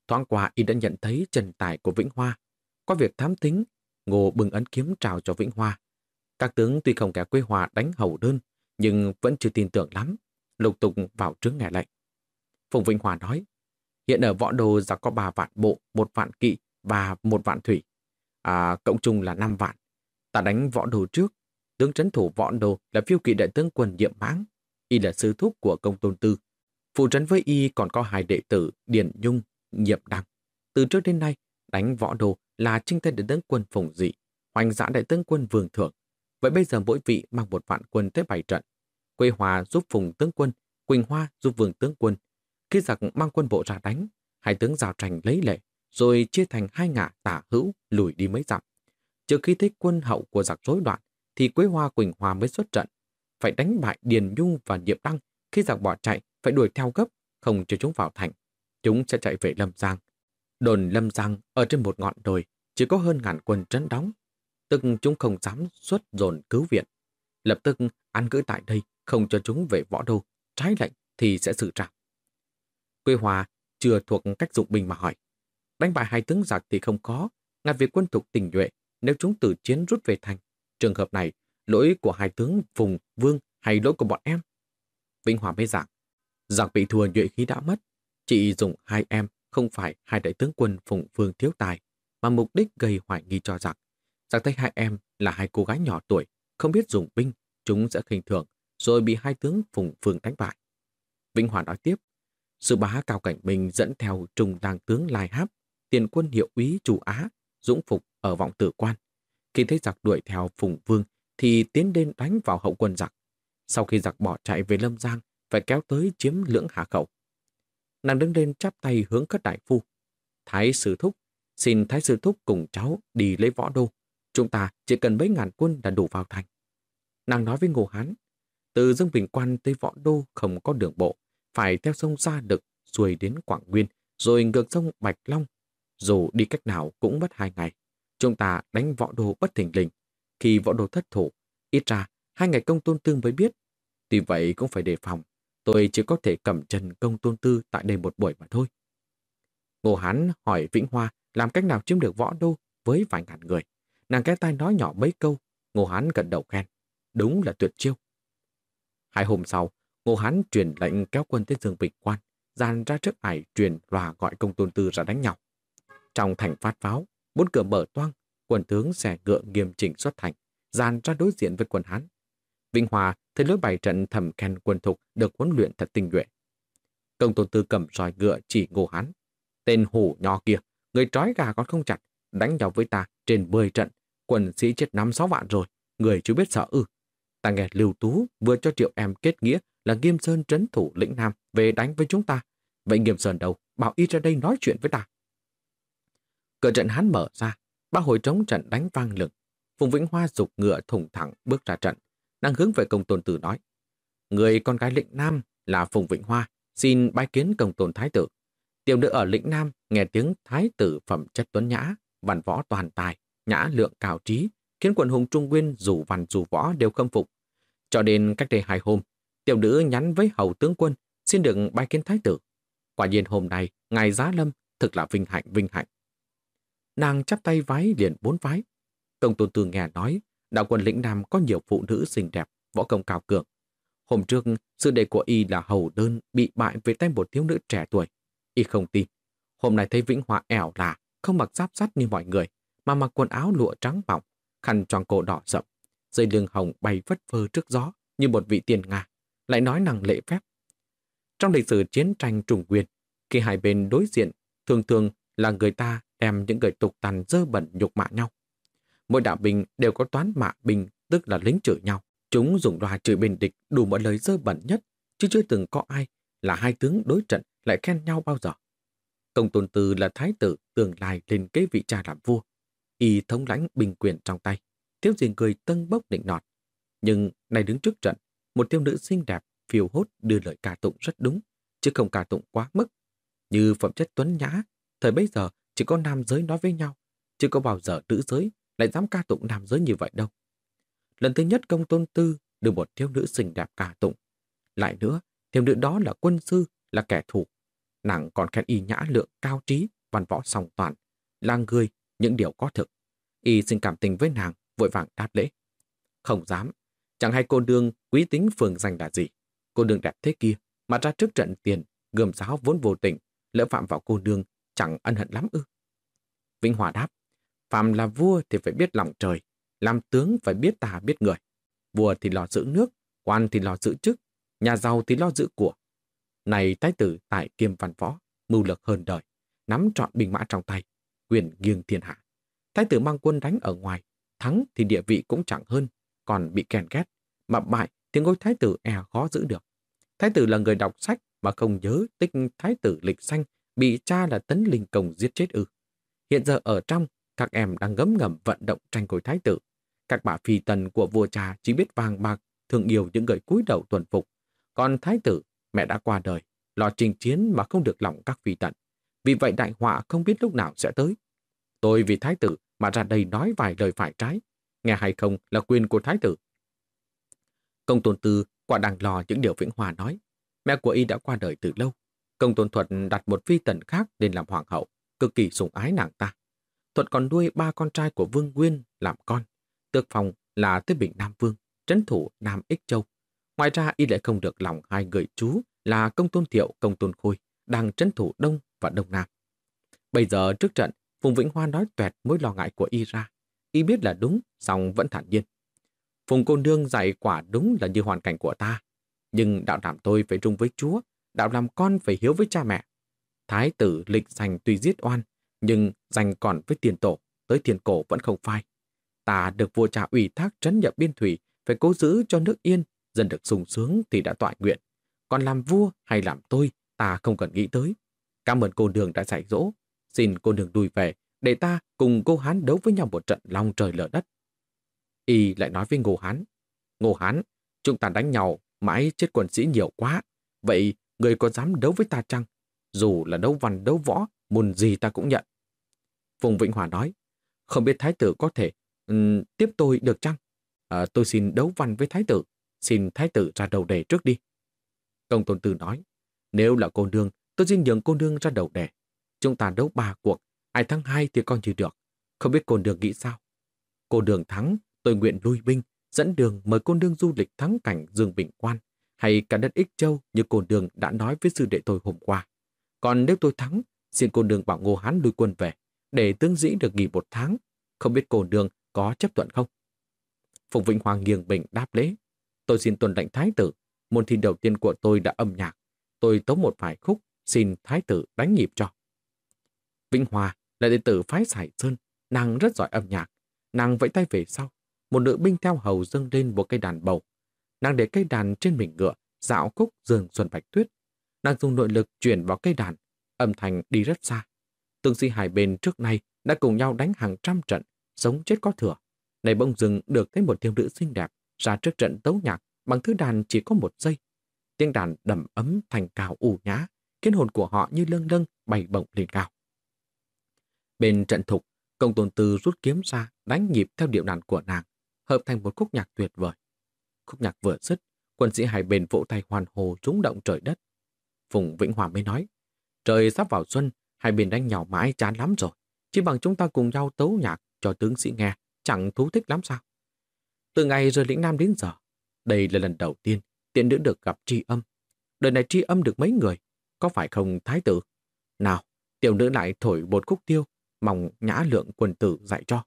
Speaker 1: Thoáng qua y đã nhận thấy trần tài của Vĩnh Hoa. Có việc thám tính, Ngô bừng ấn kiếm trào cho Vĩnh Hoa. Các tướng tuy không kẻ quê hòa đánh hầu đơn, nhưng vẫn chưa tin tưởng lắm. Lục tục vào trướng nghe lệnh. Phùng Vĩnh Hòa nói, hiện ở võ đồ giặc có 3 vạn bộ, một vạn kỵ và một vạn thủy. À, cộng chung là 5 vạn. Ta đánh võ đồ trước. Tướng trấn thủ võ đồ là phiêu kỵ đại tướng quân Nhiệm Mãng. Y là sư thúc của công tôn tư. Phụ trấn với Y còn có hai đệ tử Điền Nhung, Nhiệm Đăng. Từ trước đến nay, đánh võ đồ là trinh tên đại tướng quân Phùng Dị, hoành giã đại tướng quân Vương Thượng. Vậy bây giờ mỗi vị mang một vạn quân tới bảy trận. Quê Hòa giúp Phùng tướng quân, Quỳnh Hoa giúp Vương tướng quân, khi giặc mang quân bộ ra đánh, hai tướng giao tranh lấy lệ, rồi chia thành hai ngả tả hữu lùi đi mấy dặm. Trước khi thấy quân hậu của giặc rối loạn, thì Quế Hoa Quỳnh Hoa mới xuất trận. Phải đánh bại Điền Nhung và Diệp Đăng. Khi giặc bỏ chạy, phải đuổi theo gấp, không cho chúng vào thành. Chúng sẽ chạy về Lâm Giang. Đồn Lâm Giang ở trên một ngọn đồi, chỉ có hơn ngàn quân trấn đóng. Tức chúng không dám xuất dồn cứu viện. Lập tức ăn cử tại đây, không cho chúng về võ đô. Trái lệnh thì sẽ xử trảm. Quê Hòa chưa thuộc cách dụng binh mà hỏi. Đánh bại hai tướng giặc thì không có, ngặt việc quân thuộc tình nhuệ nếu chúng từ chiến rút về thành. Trường hợp này, lỗi của hai tướng Phùng, Vương hay lỗi của bọn em? Vĩnh Hòa mới giảng, giặc bị thua nhuệ khí đã mất. Chị dùng hai em không phải hai đại tướng quân Phùng Vương thiếu tài, mà mục đích gây hoài nghi cho giặc. Giặc thấy hai em là hai cô gái nhỏ tuổi, không biết dùng binh, chúng sẽ khinh thường, rồi bị hai tướng Phùng Vương đánh bại. Vĩnh Hòa nói tiếp, Sư bá Cao Cảnh Minh dẫn theo trùng đàng tướng Lai Háp, tiền quân hiệu úy chủ Á, dũng phục ở vọng tử quan. Khi thấy giặc đuổi theo Phùng Vương thì tiến lên đánh vào hậu quân giặc. Sau khi giặc bỏ chạy về Lâm Giang, phải kéo tới chiếm lưỡng hạ khẩu. Nàng đứng lên chắp tay hướng các đại phu. Thái sử thúc, xin thái sư thúc cùng cháu đi lấy võ đô. Chúng ta chỉ cần mấy ngàn quân là đủ vào thành. Nàng nói với Ngô Hán, từ Dương Bình Quan tới võ đô không có đường bộ, phải theo sông Sa Đực xuôi đến Quảng Nguyên, rồi ngược sông Bạch Long. Dù đi cách nào cũng mất hai ngày. Chúng ta đánh võ đô bất thình lình. Khi võ đô thất thủ, ít ra hai ngày công tôn tương mới biết. Tuy vậy cũng phải đề phòng, tôi chỉ có thể cầm chân công tôn tư tại đây một buổi mà thôi. Ngô Hán hỏi Vĩnh Hoa làm cách nào chiếm được võ đô với vài ngàn người. Nàng cái tai nói nhỏ mấy câu, Ngô Hán gật đầu khen. Đúng là tuyệt chiêu. Hai hôm sau, Ngô Hán truyền lệnh kéo quân tới Dương Bình Quan, dàn ra trước ải truyền loa gọi công tôn tư ra đánh nhau. Trong thành phát pháo, bốn cửa mở toang, quân tướng xe ngựa nghiêm chỉnh xuất thành, dàn ra đối diện với quân Hán. Vinh Hòa thấy lối bài trận thầm khen quân thục được huấn luyện thật tinh nhuệ. Công tôn tư cầm roi ngựa chỉ Ngô Hán. Tên hủ nho kia, người trói gà còn không chặt, đánh nhau với ta trên 10 trận, quân sĩ chết 5-6 vạn rồi, người chưa biết sợ ư. Ta nghe Lưu Tú vừa cho triệu em kết nghĩa là Nghiêm Sơn trấn thủ lĩnh Nam về đánh với chúng ta. Vậy Nghiêm Sơn đâu? Bảo y ra đây nói chuyện với ta. Cửa trận hắn mở ra, ba hồi trống trận đánh vang lừng. Phùng Vĩnh Hoa dục ngựa thủng thẳng bước ra trận, đang hướng về công tôn tử nói. Người con gái lĩnh Nam là Phùng Vĩnh Hoa, xin bái kiến công tôn thái tử. Tiểu nữ ở lĩnh Nam nghe tiếng thái tử phẩm chất tuấn nhã, văn võ toàn tài, nhã lượng cao trí, khiến quận hùng Trung Nguyên dù văn dù võ đều khâm phục. Cho đến cách đây hai hôm, tiểu nữ nhắn với hầu tướng quân xin được bái kiến thái tử. Quả nhiên hôm nay, ngài giá lâm thực là vinh hạnh vinh hạnh. Nàng chắp tay vái liền bốn vái. Công tôn tư nghe nói, đạo quân lĩnh Nam có nhiều phụ nữ xinh đẹp, võ công cao cường. Hôm trước, sự đề của y là hầu đơn bị bại về tay một thiếu nữ trẻ tuổi. Y không tin. Hôm nay thấy Vĩnh Hòa ẻo là không mặc giáp sắt như mọi người, mà mặc quần áo lụa trắng bỏng, khăn tròn cổ đỏ rậm, dây lưng hồng bay vất vơ trước gió như một vị tiền Nga, lại nói năng lễ phép. Trong lịch sử chiến tranh trùng quyền, khi hai bên đối diện, thường thường là người ta đem những người tục tàn dơ bẩn nhục mạ nhau. Mỗi đạo binh đều có toán mạ binh, tức là lính chửi nhau. Chúng dùng loa chửi bên địch đủ mọi lời dơ bẩn nhất, chứ chưa từng có ai là hai tướng đối trận lại khen nhau bao giờ. Công tôn tư là thái tử tương lai lên kế vị cha làm vua. Y thống lãnh bình quyền trong tay, thiếu gì người tân bốc định nọt. Nhưng nay đứng trước trận, một thiếu nữ xinh đẹp, phiêu hốt đưa lời ca tụng rất đúng, chứ không ca tụng quá mức. Như phẩm chất tuấn nhã, thời bây giờ chỉ có nam giới nói với nhau, chứ có bao giờ nữ giới lại dám ca tụng nam giới như vậy đâu. Lần thứ nhất công tôn tư được một thiếu nữ xinh đẹp ca tụng. Lại nữa, thiếu nữ đó là quân sư, là kẻ thù. Nàng còn khen y nhã lượng cao trí, văn võ song toàn, là người, những điều có thực. Y xin cảm tình với nàng, vội vàng đáp lễ. Không dám, chẳng hay cô đương quý tính phường danh là gì. Cô đương đẹp thế kia, mà ra trước trận tiền, gươm giáo vốn vô tình, lỡ phạm vào cô đương, chẳng ân hận lắm ư. Vĩnh Hòa đáp, Phạm là vua thì phải biết lòng trời, làm tướng phải biết tà biết người. Vua thì lo giữ nước, quan thì lo giữ chức, nhà giàu thì lo giữ của. Này thái tử tại kiêm văn võ, mưu lược hơn đời, nắm trọn binh mã trong tay, quyền nghiêng thiên hạ. Thái tử mang quân đánh ở ngoài, thắng thì địa vị cũng chẳng hơn, còn bị kèn ghét, mà bại thì ngôi thái tử e khó giữ được. Thái tử là người đọc sách mà không nhớ tích thái tử lịch xanh bị cha là tấn linh công giết chết ư. Hiện giờ ở trong, các em đang ngấm ngầm vận động tranh ngôi thái tử. Các bà phi tần của vua cha chỉ biết vàng bạc, thường yêu những người cúi đầu tuần phục. Còn thái tử, mẹ đã qua đời, lo trình chiến mà không được lòng các phi tần. Vì vậy đại họa không biết lúc nào sẽ tới. Tôi vì thái tử mà ra đây nói vài lời phải trái. Nghe hay không là quyền của thái tử. Công tôn tư quả đang lo những điều Vĩnh Hòa nói. Mẹ của y đã qua đời từ lâu. Công tôn thuật đặt một phi tần khác lên làm hoàng hậu, cực kỳ sủng ái nàng ta. Thuật còn nuôi ba con trai của Vương Nguyên làm con. Tước phòng là tới Bình Nam Vương, trấn thủ Nam Ích Châu. Ngoài ra y lại không được lòng hai người chú là Công Tôn Thiệu, Công Tôn Khôi, đang trấn thủ Đông và Đông Nam. Bây giờ trước trận, Phùng Vĩnh Hoa nói tuẹt mối lo ngại của y ra. Y biết là đúng, song vẫn thản nhiên. Phùng cô nương dạy quả đúng là như hoàn cảnh của ta. Nhưng đạo đảm tôi phải trung với Chúa, đạo làm con phải hiếu với cha mẹ. Thái tử lịch sành tuy giết oan, nhưng dành còn với tiền tổ, tới tiền cổ vẫn không phai. Ta được vua cha ủy thác trấn nhập biên thủy, phải cố giữ cho nước yên, dân được sung sướng thì đã tọa nguyện. Còn làm vua hay làm tôi, ta không cần nghĩ tới. Cảm ơn cô đường đã dạy dỗ. Xin cô đường đùi về, để ta cùng cô Hán đấu với nhau một trận long trời lở đất. Y lại nói với Ngô Hán. Ngô Hán, chúng ta đánh nhau, mãi chết quân sĩ nhiều quá. Vậy người có dám đấu với ta chăng? Dù là đấu văn đấu võ, môn gì ta cũng nhận. Phùng Vĩnh Hòa nói, không biết thái tử có thể um, tiếp tôi được chăng? À, tôi xin đấu văn với thái tử, xin thái tử ra đầu đề trước đi. Công tôn tử nói, nếu là cô nương, tôi xin nhường cô nương ra đầu đề. Chúng ta đấu ba cuộc, ai thắng hai thì coi như được. Không biết cô nương nghĩ sao? Cô nương thắng, tôi nguyện lui binh, dẫn đường mời cô nương du lịch thắng cảnh Dương Bình Quan, hay cả đất Ích Châu như cô nương đã nói với sư đệ tôi hôm qua. Còn nếu tôi thắng, xin cô nương bảo Ngô Hán lui quân về, để tướng dĩ được nghỉ một tháng. Không biết cô nương có chấp thuận không? Phùng Vĩnh Hoàng nghiêng bình đáp lễ. Tôi xin tuân lệnh thái tử. Môn thi đầu tiên của tôi đã âm nhạc. Tôi tấu một vài khúc, xin thái tử đánh nhịp cho. Vĩnh Hòa là đệ tử phái Sải Sơn, nàng rất giỏi âm nhạc. Nàng vẫy tay về sau, một nữ binh theo hầu dâng lên một cây đàn bầu. Nàng để cây đàn trên mình ngựa, dạo khúc dường xuân bạch tuyết. Nàng dùng nội lực chuyển vào cây đàn, âm thanh đi rất xa. Tương sĩ hai bên trước nay đã cùng nhau đánh hàng trăm trận, sống chết có thừa. Này bông rừng được thấy một thiếu nữ xinh đẹp ra trước trận tấu nhạc bằng thứ đàn chỉ có một giây. Tiếng đàn đầm ấm thành cao ủ nhã, khiến hồn của họ như lâng lâng bay bổng lên cao. Bên trận thục, công tôn tư rút kiếm ra, đánh nhịp theo điệu đàn của nàng, hợp thành một khúc nhạc tuyệt vời. Khúc nhạc vừa dứt, quân sĩ hai bên vỗ tay hoàn hồ rúng động trời đất. Phùng Vĩnh Hòa mới nói, trời sắp vào xuân, hai bên đánh nhỏ mãi chán lắm rồi. Chỉ bằng chúng ta cùng nhau tấu nhạc cho tướng sĩ nghe, chẳng thú thích lắm sao? Từ ngày rời lĩnh Nam đến giờ, đây là lần đầu tiên tiện nữ được gặp tri âm. Đời này tri âm được mấy người, có phải không thái tử? Nào, tiểu nữ lại thổi bột khúc tiêu, mong nhã lượng quần tử dạy cho.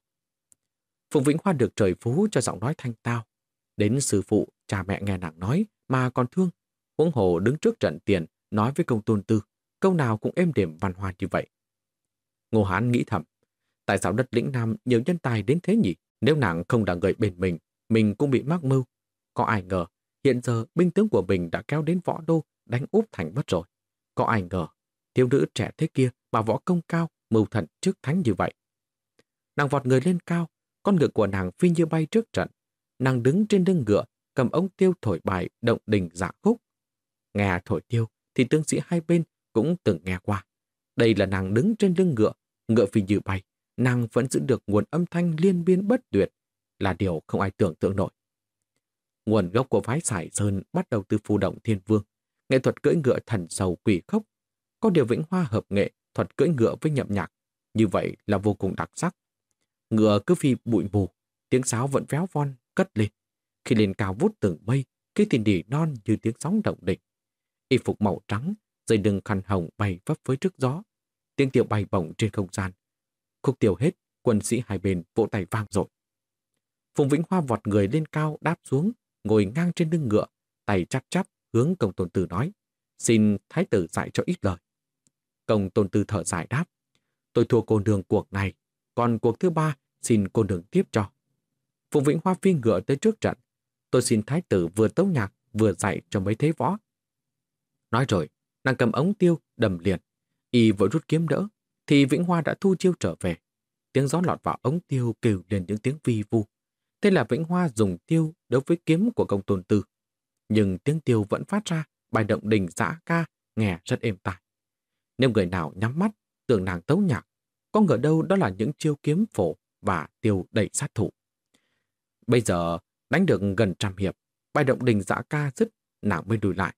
Speaker 1: Phùng Vĩnh Hoa được trời phú cho giọng nói thanh tao. Đến sư phụ, cha mẹ nghe nàng nói mà còn thương. Huống hồ đứng trước trận tiền nói với công tôn tư, câu nào cũng êm đềm văn hoa như vậy. Ngô Hán nghĩ thầm, tại sao đất lĩnh Nam nhiều nhân tài đến thế nhỉ? Nếu nàng không là người bên mình, mình cũng bị mắc mưu. Có ai ngờ, hiện giờ binh tướng của mình đã kéo đến võ đô đánh úp thành mất rồi. Có ai ngờ, thiếu nữ trẻ thế kia mà võ công cao, mưu thận trước thánh như vậy. Nàng vọt người lên cao, con ngựa của nàng phi như bay trước trận. Nàng đứng trên lưng ngựa, cầm ống tiêu thổi bài động đình dạ khúc. Nghe thổi tiêu thì tướng sĩ hai bên cũng từng nghe qua. Đây là nàng đứng trên lưng ngựa, ngựa phi như bay. Nàng vẫn giữ được nguồn âm thanh liên biên bất tuyệt, là điều không ai tưởng tượng nổi. Nguồn gốc của phái Sải Sơn bắt đầu từ phù động thiên vương, nghệ thuật cưỡi ngựa thần sầu quỷ khốc. Có điều Vĩnh Hoa hợp nghệ thuật cưỡi ngựa với nhậm nhạc, như vậy là vô cùng đặc sắc. Ngựa cứ phi bụi mù, tiếng sáo vẫn véo von, cất lên. Khi lên cao vút từng mây, cái tiền đỉ non như tiếng sóng động định. Y phục màu trắng, dây đừng khăn hồng bay vấp với trước gió. Tiếng tiểu bay bổng trên không gian. Khúc tiểu hết, quân sĩ hai bên vỗ tay vang rội. Phùng Vĩnh Hoa vọt người lên cao đáp xuống, ngồi ngang trên lưng ngựa, tay chắp chắp hướng công tôn tử nói. Xin thái tử dạy cho ít lời. Công tôn tử thở dài đáp. Tôi thua cô đường cuộc này, còn cuộc thứ ba xin cô đường tiếp cho. Phùng Vĩnh Hoa phi ngựa tới trước trận. Tôi xin thái tử vừa tấu nhạc vừa dạy cho mấy thế võ. Nói rồi, nàng cầm ống tiêu đầm liền. Y vội rút kiếm đỡ, thì Vĩnh Hoa đã thu chiêu trở về. Tiếng gió lọt vào ống tiêu kêu lên những tiếng vi vu. Thế là Vĩnh Hoa dùng tiêu đấu với kiếm của công tôn tư. Nhưng tiếng tiêu vẫn phát ra bài động đình giã ca nghe rất êm tai. Nếu người nào nhắm mắt tưởng nàng tấu nhạc, có ngờ đâu đó là những chiêu kiếm phổ và tiêu đầy sát thủ. Bây giờ đánh được gần trăm hiệp, bài động đình giã ca dứt, nàng mới đùi lại.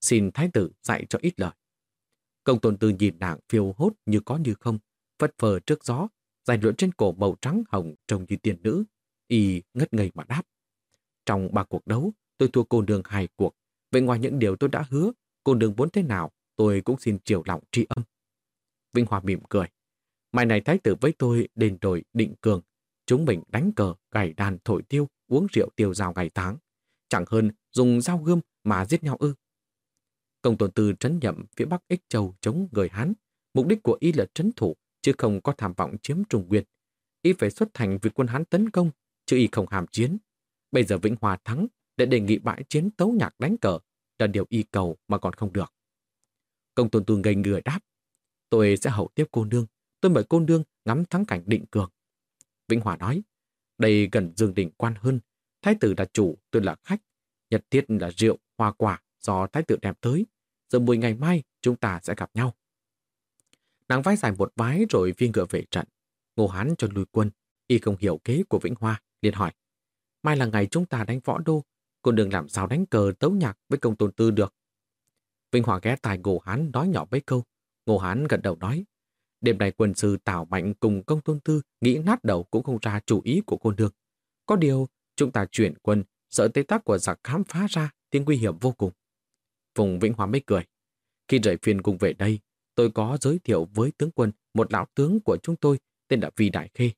Speaker 1: Xin thái tử dạy cho ít lời. Công tôn tư nhìn nàng phiêu hốt như có như không, phất phờ trước gió, dài lụa trên cổ màu trắng hồng trông như tiên nữ, y ngất ngây mà đáp. Trong ba cuộc đấu, tôi thua cô đường hai cuộc. Vậy ngoài những điều tôi đã hứa, cô đường muốn thế nào, tôi cũng xin chiều lòng tri âm. Vinh Hòa mỉm cười. Mai này thái tử với tôi đền rồi định cường. Chúng mình đánh cờ, gảy đàn thổi tiêu, uống rượu tiêu rào ngày tháng. Chẳng hơn dùng dao gươm mà giết nhau ư. Công tôn tư trấn nhậm phía bắc Ích Châu chống người Hán. Mục đích của y là trấn thủ, chứ không có tham vọng chiếm Trung Nguyên. Y phải xuất thành việc quân Hán tấn công, chứ y không hàm chiến. Bây giờ Vĩnh Hòa thắng để đề nghị bãi chiến tấu nhạc đánh cờ là điều y cầu mà còn không được. Công tôn tu ngây người đáp. Tôi sẽ hậu tiếp cô nương. Tôi mời cô nương ngắm thắng cảnh định cường. Vĩnh Hòa nói, đây gần dương đỉnh quan hơn. Thái tử là chủ, tôi là khách. Nhật thiết là rượu, hoa quả do thái tử đem tới. Giờ mùi ngày mai chúng ta sẽ gặp nhau. Nàng vai dài một vái rồi viên ngựa về trận. Ngô Hán cho lùi quân. Y không hiểu kế của Vĩnh Hoa, liền hỏi. Mai là ngày chúng ta đánh võ đô. Cô đừng làm sao đánh cờ tấu nhạc với công tôn tư được. Vinh Hòa ghé tài Ngô Hán nói nhỏ mấy câu. Ngô Hán gật đầu nói, đêm nay quân sư Tào Mạnh cùng công tôn tư nghĩ nát đầu cũng không ra chủ ý của cô nương. Có điều, chúng ta chuyển quân, sợ tế tác của giặc khám phá ra thì nguy hiểm vô cùng. vùng Vĩnh Hòa mới cười. Khi rời phiên cùng về đây, tôi có giới thiệu với tướng quân một lão tướng của chúng tôi tên là Vi Đại Khê.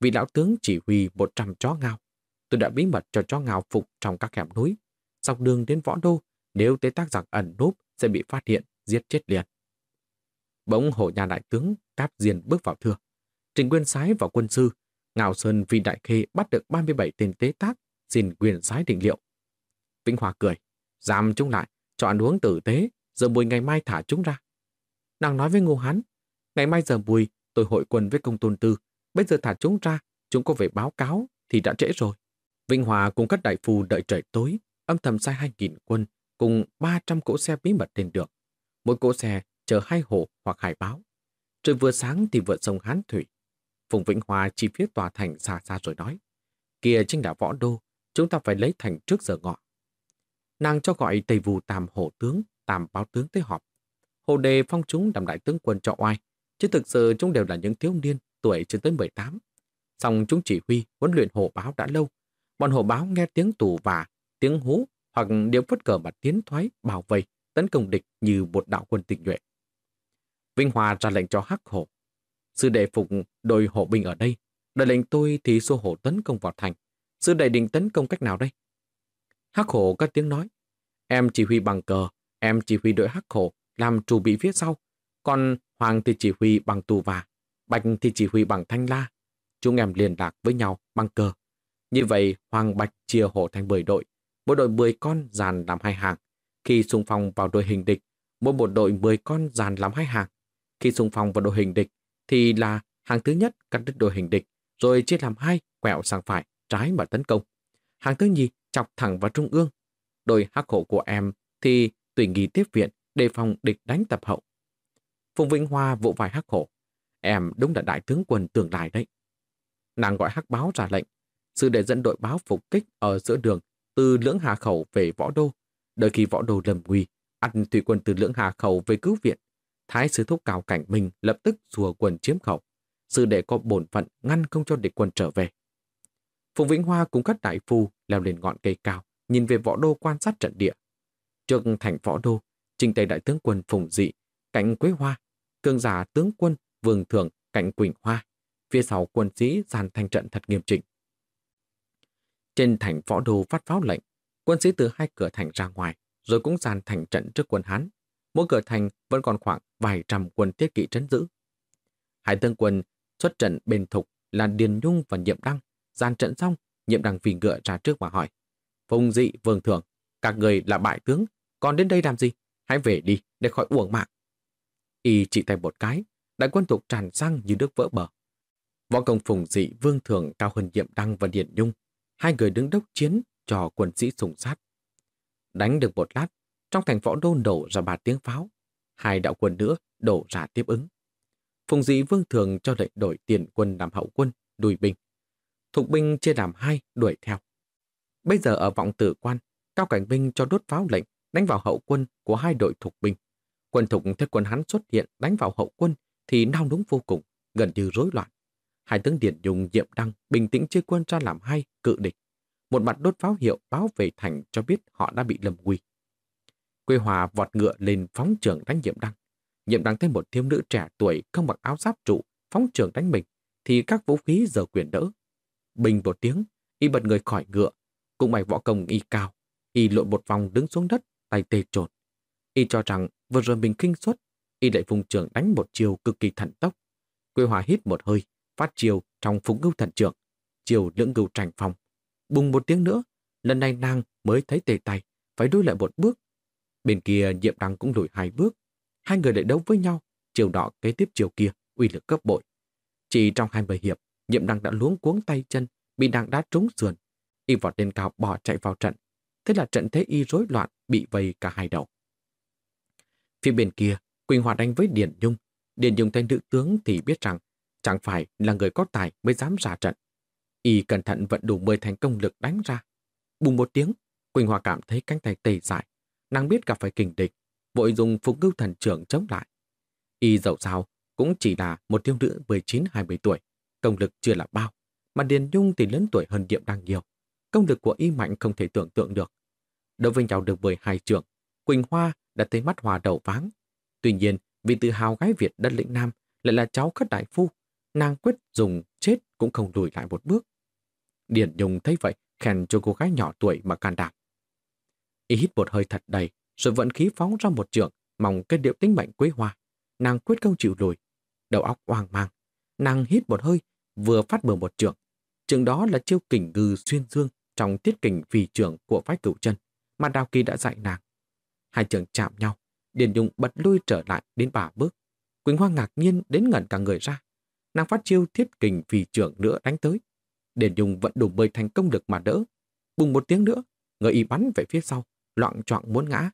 Speaker 1: Vị lão tướng chỉ huy 100 chó ngao. Tôi đã bí mật cho chó ngao phục trong các hẻm núi. Dọc đường đến võ đô, nếu tế tác giặc ẩn núp sẽ bị phát hiện, giết chết liền. Bỗng hổ nhà đại tướng Cáp Diên bước vào thưa. Trình Nguyên Sái và quân sư, Ngào Sơn Vi Đại Khê bắt được 37 tên tế tác, xin quyền sái định liệu. Vĩnh Hòa cười, giam chúng lại, cho ăn uống tử tế, giờ bùi ngày mai thả chúng ra. Nàng nói với Ngô Hán, ngày mai giờ bùi tôi hội quân với công tôn tư, bây giờ thả chúng ra, chúng có về báo cáo thì đã trễ rồi. Vinh Hòa cùng các đại phu đợi trời tối, âm thầm sai 2.000 quân cùng 300 cỗ xe bí mật lên đường. Mỗi cỗ xe chở hai hộ hoặc hải báo. Trời vừa sáng thì vượt sông Hán Thủy. Phùng Vĩnh Hòa chỉ phía tòa thành xa xa rồi nói. Kia chính là võ đô, chúng ta phải lấy thành trước giờ ngọ. Nàng cho gọi Tây Vù Tàm Hổ Tướng, Tàm Báo Tướng tới họp. Hồ đề phong chúng làm đại tướng quân cho oai, chứ thực sự chúng đều là những thiếu niên tuổi chưa tới 18. Xong chúng chỉ huy, huấn luyện hổ báo đã lâu. Bọn hổ báo nghe tiếng tù và, tiếng hú hoặc điệu phất cờ mà tiến thoái, bảo vệ, tấn công địch như một đạo quân tình nhuệ. Vinh Hòa ra lệnh cho Hắc Hổ. Sư đệ phục đội hộ binh ở đây. Đợi lệnh tôi thì xô hổ tấn công vào thành. Sư đệ định tấn công cách nào đây? Hắc Hổ cất tiếng nói. Em chỉ huy bằng cờ, em chỉ huy đội Hắc Hổ làm chủ bị phía sau. Còn Hoàng thì chỉ huy bằng tù và, Bạch thì chỉ huy bằng thanh la. Chúng em liên lạc với nhau bằng cờ. Như vậy, Hoàng Bạch chia hộ thành 10 đội. Mỗi đội 10 con dàn làm hai hàng. Khi xung phong vào đội hình địch, mỗi một đội 10 con dàn làm hai hàng. Khi xung phong vào đội hình địch, thì là hàng thứ nhất cắt đứt đội hình địch, rồi chia làm hai, quẹo sang phải, trái mà tấn công. Hàng thứ nhì chọc thẳng vào trung ương. Đội hắc hộ của em thì tùy nghỉ tiếp viện, đề phòng địch đánh tập hậu. Phùng Vĩnh Hoa vỗ vai hắc hộ Em đúng là đại tướng quân tương lai đấy. Nàng gọi hắc báo ra lệnh. sự để dẫn đội báo phục kích ở giữa đường từ lưỡng hà khẩu về võ đô. Đợi khi võ đô lầm nguy, ăn thủy quân từ lưỡng hà khẩu về cứu viện. Thái sư thúc cao cảnh mình lập tức rùa quân chiếm khẩu. sự để có bổn phận ngăn không cho địch quân trở về. Phùng Vĩnh Hoa cùng các đại phu leo lên ngọn cây cao, nhìn về võ đô quan sát trận địa. Trước thành võ đô, trình tây đại tướng quân Phùng Dị, cạnh Quế Hoa, cường giả tướng quân Vương Thường cạnh Quỳnh Hoa, phía sau quân sĩ dàn thành trận thật nghiêm chỉnh. Trên thành võ đô phát pháo lệnh, quân sĩ từ hai cửa thành ra ngoài, rồi cũng dàn thành trận trước quân Hán. Mỗi cửa thành vẫn còn khoảng vài trăm quân tiết kỵ trấn giữ. Hải tương quân xuất trận bên thục là Điền Nhung và Nhiệm Đăng. Dàn trận xong, Nhiệm Đăng vì ngựa ra trước mà hỏi. Phùng dị vương thường, các người là bại tướng, còn đến đây làm gì? Hãy về đi để khỏi uổng mạng. Y chỉ tay một cái, đại quân thục tràn sang như nước vỡ bờ. Võ công phùng dị vương thường cao hơn Nhiệm Đăng và điện Nhung. Hai người đứng đốc chiến cho quân sĩ sùng sát. Đánh được một lát, trong thành võ đô nổ ra ba tiếng pháo. Hai đạo quân nữa đổ ra tiếp ứng. Phùng dị vương thường cho lệnh đổi tiền quân làm hậu quân, đùi binh. Thục binh chia làm hai đuổi theo. Bây giờ ở vọng tử quan, Cao Cảnh Binh cho đốt pháo lệnh đánh vào hậu quân của hai đội thục binh. Quân thục thấy quân hắn xuất hiện đánh vào hậu quân thì nao núng vô cùng, gần như rối loạn. Hai tướng Điển dùng Diệm Đăng bình tĩnh chia quân ra làm hai cự địch. Một mặt đốt pháo hiệu báo về thành cho biết họ đã bị lầm nguy. Quê Hòa vọt ngựa lên phóng trường đánh Diệm Đăng. Diệm Đăng thấy một thiếu nữ trẻ tuổi không mặc áo giáp trụ phóng trường đánh mình thì các vũ khí giờ quyền đỡ. Bình một tiếng, y bật người khỏi ngựa. Cũng mày võ công y cao. Y lộn một vòng đứng xuống đất, tay tê trột. Y cho rằng vừa rồi mình kinh suất, y lại vùng trường đánh một chiều cực kỳ thận tốc. Quê hòa hít một hơi, phát chiều trong phúng ngưu thần trưởng. Chiều lưỡng ngưu trành phòng. Bùng một tiếng nữa, lần này nàng mới thấy tê tay, phải đuôi lại một bước. Bên kia nhiệm đăng cũng lùi hai bước. Hai người lại đấu với nhau, chiều đỏ kế tiếp chiều kia, uy lực cấp bội. Chỉ trong hai mươi hiệp, Nhiệm đăng đã luống cuống tay chân, bị nàng đá trúng sườn. Y vọt lên cao bỏ chạy vào trận. Thế là trận thế y rối loạn, bị vây cả hai đầu. Phía bên kia, Quỳnh Hòa đánh với Điền Nhung. Điền Nhung tên nữ tướng thì biết rằng chẳng phải là người có tài mới dám ra trận. Y cẩn thận vận đủ 10 thành công lực đánh ra. Bùng một tiếng, Quỳnh Hoa cảm thấy cánh tay tê dại, nàng biết gặp phải kình địch, vội dùng phục ngưu thần trưởng chống lại. Y dẫu sao cũng chỉ là một thiếu nữ 19-20 tuổi, công lực chưa là bao, mà Điền Nhung thì lớn tuổi hơn Diệm đang nhiều. Công lực của y mạnh không thể tưởng tượng được. Đối với nhau được với hai trưởng, Quỳnh Hoa đã thấy mắt hòa đầu váng. Tuy nhiên, vì tự hào gái Việt đất lĩnh Nam lại là cháu khất đại phu, nàng quyết dùng chết cũng không lùi lại một bước. điển Nhung thấy vậy, khen cho cô gái nhỏ tuổi mà can đảm. Y hít một hơi thật đầy, rồi vận khí phóng ra một trường, mong kết điệu tính mệnh quế hoa. Nàng quyết không chịu lùi. Đầu óc hoang mang. Nàng hít một hơi, vừa phát bừa một trường. Trường đó là chiêu kình ngư xuyên dương trong tiết kình vì trường của phái cửu chân mà Đào Kỳ đã dạy nàng. Hai trường chạm nhau, Điền Dung bật lui trở lại đến ba bước. Quỳnh Hoa ngạc nhiên đến ngẩn cả người ra. Nàng phát chiêu thiết kình vì trưởng nữa đánh tới. Điền Dung vẫn đủ bơi thành công lực mà đỡ. Bùng một tiếng nữa, người y bắn về phía sau, loạn trọng muốn ngã.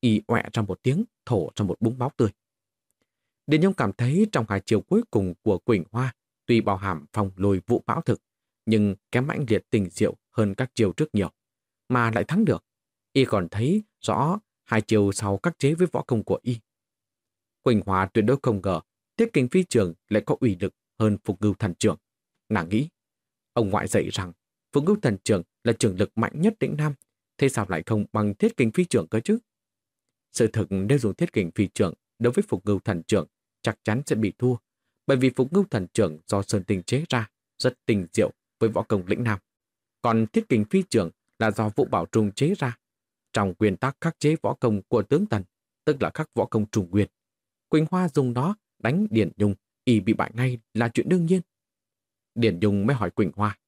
Speaker 1: Y ọe ra một tiếng, thổ ra một búng máu tươi. Điền Nhung cảm thấy trong hai chiều cuối cùng của Quỳnh Hoa, tuy bao hàm phòng lùi vụ bão thực, nhưng kém mãnh liệt tình diệu hơn các chiều trước nhiều, mà lại thắng được. Y còn thấy rõ hai chiều sau các chế với võ công của Y. Quỳnh Hoa tuyệt đối không ngờ tiết kinh phi trường lại có ủy lực hơn phục ngưu thần trưởng. Nàng nghĩ, ông ngoại dạy rằng phục ngưu thần trưởng là trường lực mạnh nhất đỉnh Nam, thế sao lại không bằng thiết kinh phi trưởng cơ chứ? Sự thực nếu dùng thiết kinh phi trưởng đối với phục ngưu thần trưởng chắc chắn sẽ bị thua, bởi vì phục ngưu thần trưởng do Sơn Tinh chế ra rất tình diệu với võ công lĩnh nam. Còn thiết kình phi trưởng là do Vũ Bảo Trung chế ra. Trong quyền tắc khắc chế võ công của tướng Tần, tức là khắc võ công trùng nguyên. Quỳnh Hoa dùng nó đánh Điển Nhung, y bị bại ngay là chuyện đương nhiên. Điển Nhung mới hỏi Quỳnh Hoa,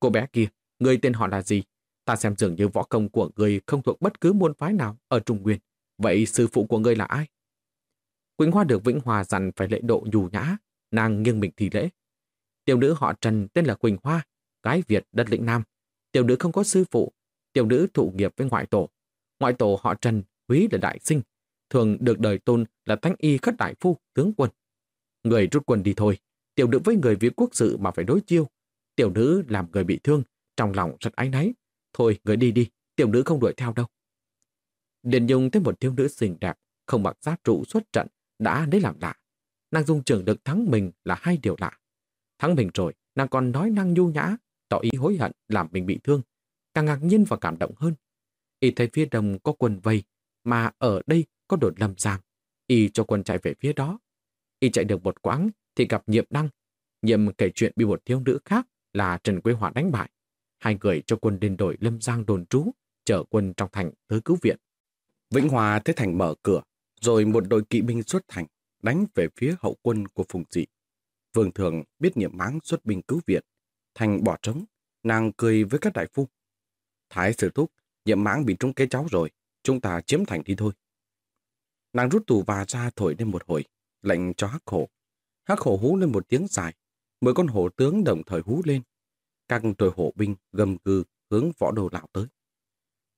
Speaker 1: cô bé kia, người tên họ là gì? Ta xem dường như võ công của người không thuộc bất cứ môn phái nào ở Trung Nguyên. Vậy sư phụ của người là ai? Quỳnh Hoa được Vĩnh Hòa dặn phải lễ độ nhù nhã, nàng nghiêng mình thì lễ. Tiểu nữ họ Trần tên là Quỳnh Hoa, gái Việt đất lĩnh Nam. Tiểu nữ không có sư phụ, tiểu nữ thụ nghiệp với ngoại tổ. Ngoại tổ họ Trần, quý là đại sinh, thường được đời tôn là thánh y khất đại phu, tướng quân. Người rút quân đi thôi, tiểu nữ với người Việt quốc sự mà phải đối chiêu. Tiểu nữ làm người bị thương, trong lòng rất áy náy. Thôi, người đi đi, tiểu nữ không đuổi theo đâu. Điền Nhung thấy một thiếu nữ xinh đẹp, không mặc giáp trụ xuất trận, đã lấy làm lạ. Nàng dung trưởng được thắng mình là hai điều lạ. Thắng mình rồi, nàng còn nói năng nhu nhã, tỏ ý hối hận làm mình bị thương. Càng ngạc nhiên và cảm động hơn. Y thấy phía đông có quân vây, mà ở đây có đồn lâm giang. Y cho quân chạy về phía đó. Y chạy được một quãng thì gặp nhiệm đăng. Nhiệm kể chuyện bị một thiếu nữ khác là Trần Quế hòa đánh bại. Hai người cho quân lên đổi lâm giang đồn trú, chở quân trong thành tới cứu viện. Vĩnh Hòa thấy thành mở cửa, rồi một đội kỵ binh xuất thành, đánh về phía hậu quân của Phùng Dị. Vương Thường biết nhiệm máng xuất binh cứu viện, thành bỏ trống, nàng cười với các đại phu. Thái sử thúc, nhiệm mãng bị trúng kế cháu rồi, chúng ta chiếm thành đi thôi. Nàng rút tù và ra thổi lên một hồi, lệnh cho hắc hổ. Hắc hổ hú lên một tiếng dài, mười con hổ tướng đồng thời hú lên. Các đội hổ binh gầm gừ hướng võ đô lão tới.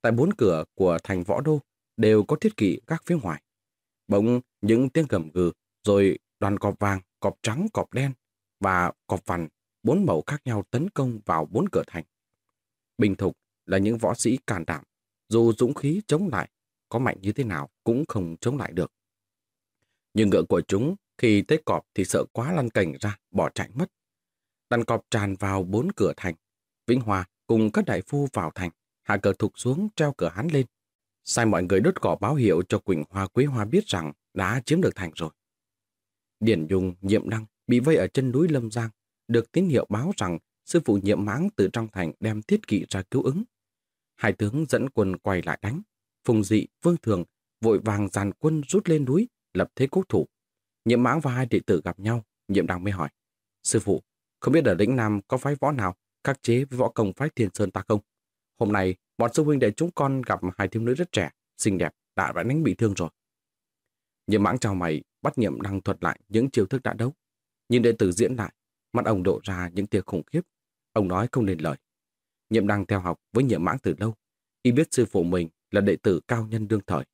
Speaker 1: Tại bốn cửa của thành võ đô đều có thiết kỵ các phía ngoài. Bỗng những tiếng gầm gừ, rồi đoàn cọp vàng, cọp trắng, cọp đen và cọp vằn, bốn màu khác nhau tấn công vào bốn cửa thành. Bình thục là những võ sĩ can đảm, dù dũng khí chống lại, có mạnh như thế nào cũng không chống lại được. Nhưng ngựa của chúng khi tới cọp thì sợ quá lăn cảnh ra, bỏ chạy mất. Đàn cọp tràn vào bốn cửa thành. Vĩnh Hòa cùng các đại phu vào thành, hạ cờ thục xuống treo cửa hắn lên. Sai mọi người đốt cỏ báo hiệu cho Quỳnh Hoa Quế Hoa biết rằng đã chiếm được thành rồi. Điển Dung, Nhiệm Đăng bị vây ở chân núi Lâm Giang, được tín hiệu báo rằng sư phụ Nhiệm Mãng từ trong thành đem thiết kỵ ra cứu ứng. Hai tướng dẫn quân quay lại đánh. Phùng Dị, Vương Thường vội vàng dàn quân rút lên núi, lập thế cố thủ. Nhiệm Mãng và hai đệ tử gặp nhau, Nhiệm Đăng mới hỏi. Sư phụ, không biết ở lĩnh Nam có phái võ nào khắc chế với võ công phái Thiên Sơn ta không? Hôm nay, bọn sư huynh đệ chúng con gặp hai thiếu nữ rất trẻ, xinh đẹp, đã đã đánh bị thương rồi. Nhiệm mãng chào mày, bắt nhiệm đăng thuật lại những chiêu thức đã đấu. Nhìn đệ tử diễn lại, mắt ông độ ra những tia khủng khiếp. Ông nói không nên lời. Nhiệm đang theo học với nhiệm mãng từ lâu. Y biết sư phụ mình là đệ tử cao nhân đương thời.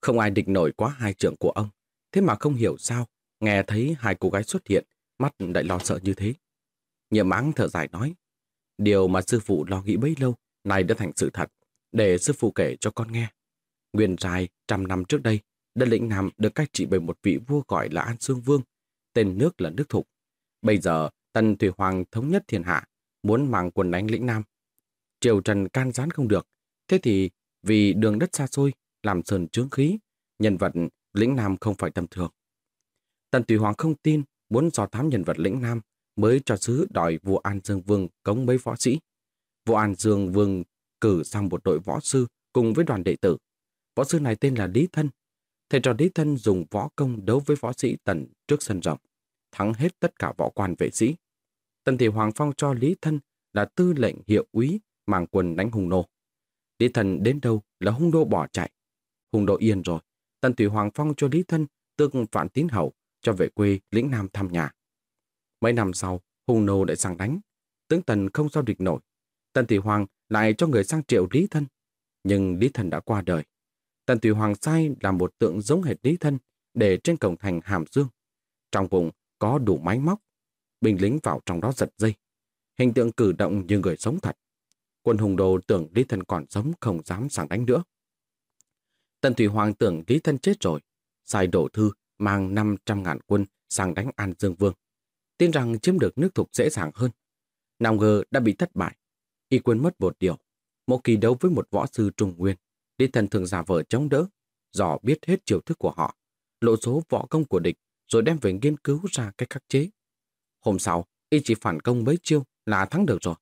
Speaker 1: Không ai địch nổi quá hai trưởng của ông. Thế mà không hiểu sao, nghe thấy hai cô gái xuất hiện, mắt lại lo sợ như thế. Nhiệm mãng thở dài nói, điều mà sư phụ lo nghĩ bấy lâu, nay đã thành sự thật. để sư phụ kể cho con nghe. Nguyên dài trăm năm trước đây, đất lĩnh Nam được cai trị bởi một vị vua gọi là An Sương Vương, tên nước là nước Thục. Bây giờ, Tần Thủy Hoàng thống nhất thiên hạ, muốn mang quân đánh lĩnh Nam. Triều Trần can gián không được, thế thì vì đường đất xa xôi, làm sơn trướng khí, nhân vật lĩnh Nam không phải tầm thường. Tần Thủy Hoàng không tin, muốn dò thám nhân vật lĩnh Nam, mới cho sứ đòi vua An Dương Vương cống mấy võ sĩ. Vua An Dương Vương cử sang một đội võ sư cùng với đoàn đệ tử. Võ sư này tên là Lý Thân. Thầy trò Lý Thân dùng võ công đấu với võ sĩ Tần trước sân rộng, thắng hết tất cả võ quan vệ sĩ. Tần Thị Hoàng Phong cho Lý Thân là tư lệnh hiệu úy mang quân đánh hung nô. Lý thần đến đâu là hung nô bỏ chạy. Hung nô yên rồi, Tần Thủy Hoàng Phong cho Lý Thân tương phản tín hậu cho về quê lĩnh Nam thăm nhà. Mấy năm sau, hung nô lại sang đánh. Tướng Tần không sao địch nổi. Tần Thủy Hoàng lại cho người sang triệu Lý Thân. Nhưng Lý Thân đã qua đời. Tần Thủy Hoàng sai làm một tượng giống hệt Lý Thân để trên cổng thành Hàm Dương. Trong vùng có đủ máy móc. Binh lính vào trong đó giật dây. Hình tượng cử động như người sống thật. Quân hùng đồ tưởng Lý Thân còn sống không dám sang đánh nữa. Tần Thủy Hoàng tưởng Lý Thân chết rồi. Sai đổ thư mang 500 ngàn quân sang đánh An Dương Vương. Tin rằng chiếm được nước thục dễ dàng hơn. Nào ngờ đã bị thất bại. Y quên mất một điều. Một kỳ đấu với một võ sư trung nguyên, Lý Thần thường giả vờ chống đỡ, dò biết hết chiều thức của họ, lộ số võ công của địch, rồi đem về nghiên cứu ra cách khắc chế. Hôm sau, y chỉ phản công mấy chiêu là thắng được rồi.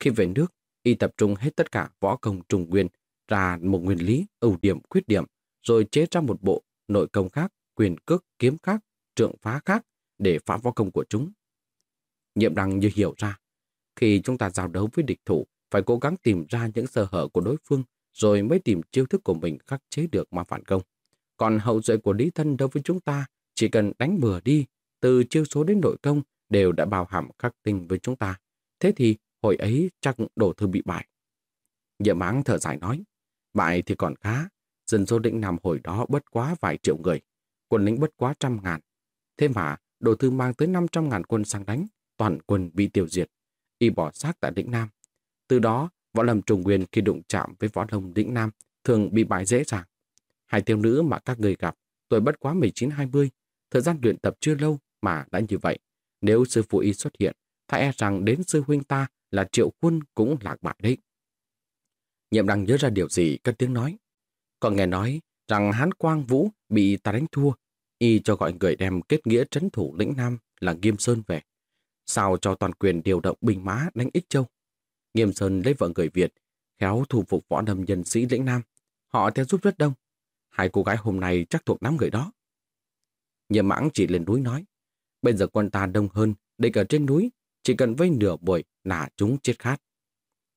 Speaker 1: Khi về nước, y tập trung hết tất cả võ công trùng nguyên ra một nguyên lý, ưu điểm, khuyết điểm, rồi chế ra một bộ nội công khác, quyền cước, kiếm khác, trượng phá khác để phá võ công của chúng. Nhiệm đăng như hiểu ra, khi chúng ta giao đấu với địch thủ, phải cố gắng tìm ra những sơ hở của đối phương, rồi mới tìm chiêu thức của mình khắc chế được mà phản công. Còn hậu duệ của Lý Thân đối với chúng ta, chỉ cần đánh bừa đi, từ chiêu số đến nội công đều đã bao hàm khắc tinh với chúng ta. Thế thì hồi ấy chắc đổ thư bị bại. Nhiệm áng thở dài nói, bại thì còn khá, dân số định nằm hồi đó bất quá vài triệu người, quân lính bất quá trăm ngàn. Thế mà đổ thư mang tới 500 ngàn quân sang đánh, toàn quân bị tiêu diệt y bỏ xác tại Lĩnh Nam. Từ đó, võ lâm trùng nguyên khi đụng chạm với võ lâm Lĩnh Nam thường bị bại dễ dàng. Hai thiếu nữ mà các người gặp, tuổi bất quá 19-20, thời gian luyện tập chưa lâu mà đã như vậy. Nếu sư phụ y xuất hiện, ta e rằng đến sư huynh ta là triệu quân cũng lạc bại đấy. Nhiệm Đăng nhớ ra điều gì cất tiếng nói. Còn nghe nói rằng Hán Quang Vũ bị ta đánh thua, y cho gọi người đem kết nghĩa trấn thủ lĩnh Nam là Nghiêm Sơn về sao cho toàn quyền điều động binh mã đánh Ích Châu. Nghiêm Sơn lấy vợ người Việt, khéo thủ phục võ đầm nhân sĩ lĩnh Nam. Họ theo giúp rất đông. Hai cô gái hôm nay chắc thuộc đám người đó. Nhiệm mãng chỉ lên núi nói, bây giờ quân ta đông hơn, địch ở trên núi, chỉ cần vây nửa buổi là chúng chết khát.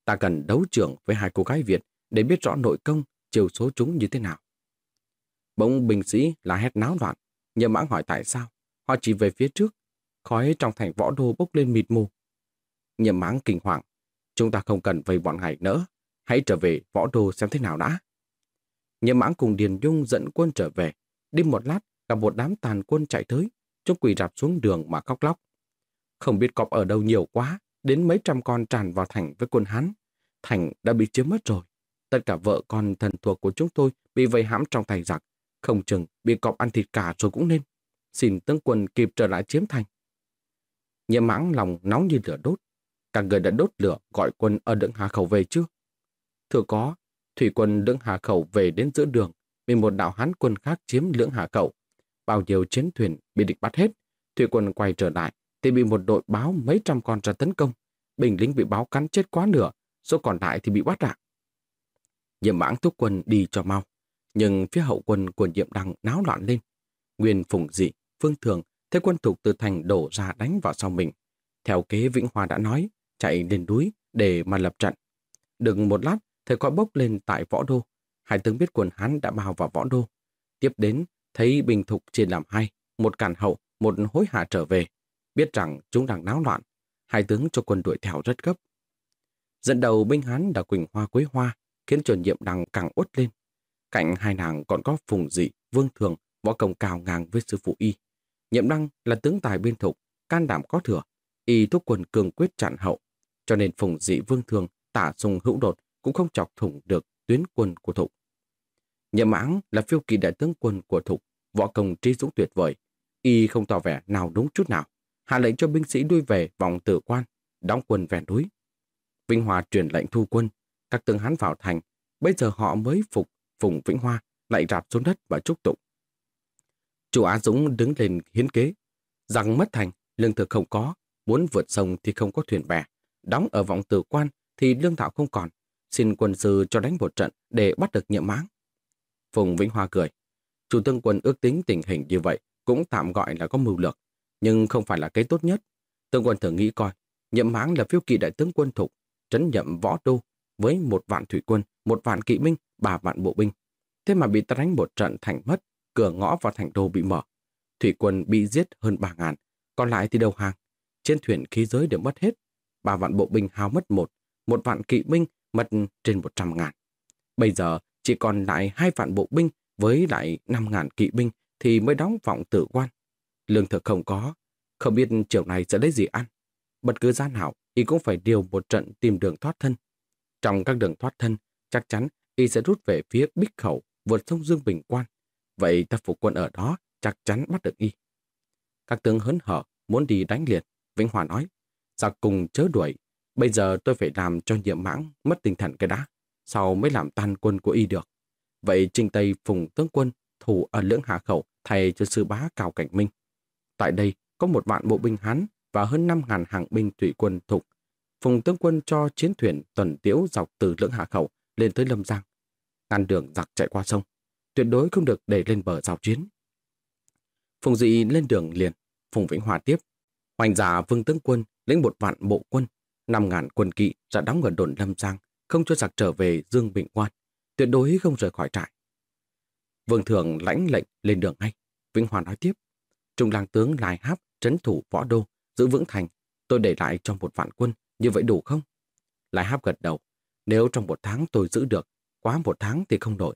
Speaker 1: Ta cần đấu trưởng với hai cô gái Việt để biết rõ nội công, chiều số chúng như thế nào. Bỗng binh sĩ là hét náo loạn, nhờ mãng hỏi tại sao. Họ chỉ về phía trước, khói trong thành võ đô bốc lên mịt mù. Nhậm mãng kinh hoàng, chúng ta không cần vây bọn hải nữa, hãy trở về võ đô xem thế nào đã. Nhậm mãng cùng Điền Dung dẫn quân trở về, đi một lát gặp một đám tàn quân chạy tới, chúng quỳ rạp xuống đường mà khóc lóc. Không biết cọp ở đâu nhiều quá, đến mấy trăm con tràn vào thành với quân Hán. Thành đã bị chiếm mất rồi. Tất cả vợ con thần thuộc của chúng tôi bị vây hãm trong tay giặc. Không chừng bị cọp ăn thịt cả rồi cũng nên. Xin tướng quân kịp trở lại chiếm thành. Nhiệm mãng lòng nóng như lửa đốt. Cả người đã đốt lửa gọi quân ở đựng Hà Khẩu về chưa? Thưa có, thủy quân lưỡng Hà Khẩu về đến giữa đường, bị một đạo hán quân khác chiếm lưỡng Hà Khẩu. Bao nhiêu chiến thuyền bị địch bắt hết. Thủy quân quay trở lại, thì bị một đội báo mấy trăm con ra tấn công. Bình lính bị báo cắn chết quá nửa, số còn lại thì bị bắt ạ. Nhiệm mãng thúc quân đi cho mau. Nhưng phía hậu quân của nhiệm đăng náo loạn lên. Nguyên phùng dị, phương thường Thế quân thục từ thành đổ ra đánh vào sau mình. Theo kế Vĩnh Hòa đã nói, chạy lên núi để mà lập trận. Đừng một lát, thời khói bốc lên tại võ đô. Hai tướng biết quân Hán đã bao vào võ đô. Tiếp đến, thấy bình thục chia làm hai, một cản hậu, một hối hạ trở về. Biết rằng chúng đang náo loạn, hai tướng cho quân đuổi theo rất gấp. Dẫn đầu binh Hán là Quỳnh Hoa Quế Hoa, khiến chuẩn nhiệm đằng càng uất lên. Cạnh hai nàng còn có phùng dị, vương thường, võ công cao ngang với sư phụ y. Nhiệm Đăng là tướng tài biên thục, can đảm có thừa, y thúc quân cường quyết chặn hậu, cho nên phùng dị vương thường tả dùng hữu đột cũng không chọc thủng được
Speaker 2: tuyến quân của Thục. Nhậm mãng là phiêu kỳ đại tướng quân của Thục, võ công trí dũng tuyệt vời. Y không tỏ vẻ nào đúng chút nào. Hạ lệnh cho binh sĩ đuôi về vòng tử quan, đóng quân về núi. Vinh Hòa truyền lệnh thu quân, các tướng hán vào thành. Bây giờ họ mới phục Phùng Vĩnh Hoa, lại rạp xuống đất và chúc tụng. Chủ Á Dũng đứng lên hiến kế, rằng mất thành, lương thực không có, muốn vượt sông thì không có thuyền bè, đóng ở vọng tử quan thì lương thảo không còn, xin quân sư cho đánh một trận để bắt được nhiệm máng. Phùng Vĩnh Hoa cười, chủ tướng quân ước tính tình hình như vậy cũng tạm gọi là có mưu lược, nhưng không phải là cái tốt nhất. Tương quân thử nghĩ coi, nhậm hãng là phiêu kỳ đại tướng quân thục, trấn nhậm võ đô với một vạn thủy quân, một vạn kỵ binh, ba vạn bộ binh. Thế mà bị ta đánh một trận thành mất, cửa ngõ vào thành đô bị mở. Thủy quân bị giết hơn ba ngàn, còn lại thì đầu hàng. Trên thuyền khí giới đều mất hết. Ba vạn bộ binh hao mất một, một vạn kỵ binh mất trên một trăm ngàn. Bây giờ chỉ còn lại hai vạn bộ binh với lại năm ngàn kỵ binh thì mới đóng vọng tử quan. Lương thực không có, không biết chiều này sẽ lấy gì ăn. Bất cứ gian nào, y cũng phải điều một trận tìm đường thoát thân. Trong các đường thoát thân, chắc chắn y sẽ rút về phía Bích Khẩu, vượt sông Dương Bình Quan. Vậy ta phục quân ở đó chắc chắn bắt được y. Các tướng hớn hở muốn đi đánh liệt. Vĩnh Hòa nói, giặc cùng chớ đuổi. Bây giờ tôi phải làm cho nhiệm mãng mất tinh thần cái đã. Sau mới làm tan quân của y được. Vậy Trinh Tây Phùng tướng quân thủ ở lưỡng hạ khẩu thay cho sư bá Cao Cảnh Minh. Tại đây có một vạn bộ binh Hán và hơn 5.000 hàng binh thủy quân thục. Phùng tướng quân cho chiến thuyền tuần tiễu dọc từ lưỡng hạ khẩu lên tới Lâm Giang. Ngăn đường giặc chạy qua sông. Tuyệt đối không được để lên bờ giao chiến. Phùng dị lên đường liền. Phùng Vĩnh Hòa tiếp. Hoành giả vương tướng quân lĩnh một vạn bộ quân, 5.000 quân kỵ đã đóng ở đồn Lâm Giang, không cho giặc trở về Dương Bình Quan, tuyệt đối không rời khỏi trại. Vương Thường lãnh lệnh lên đường ngay. Vĩnh Hòa nói tiếp. Trung lang tướng lại Háp trấn thủ võ đô, giữ vững thành. Tôi để lại cho một vạn quân, như vậy đủ không? lại Háp gật đầu. Nếu trong một tháng tôi giữ được, quá một tháng thì không đổi.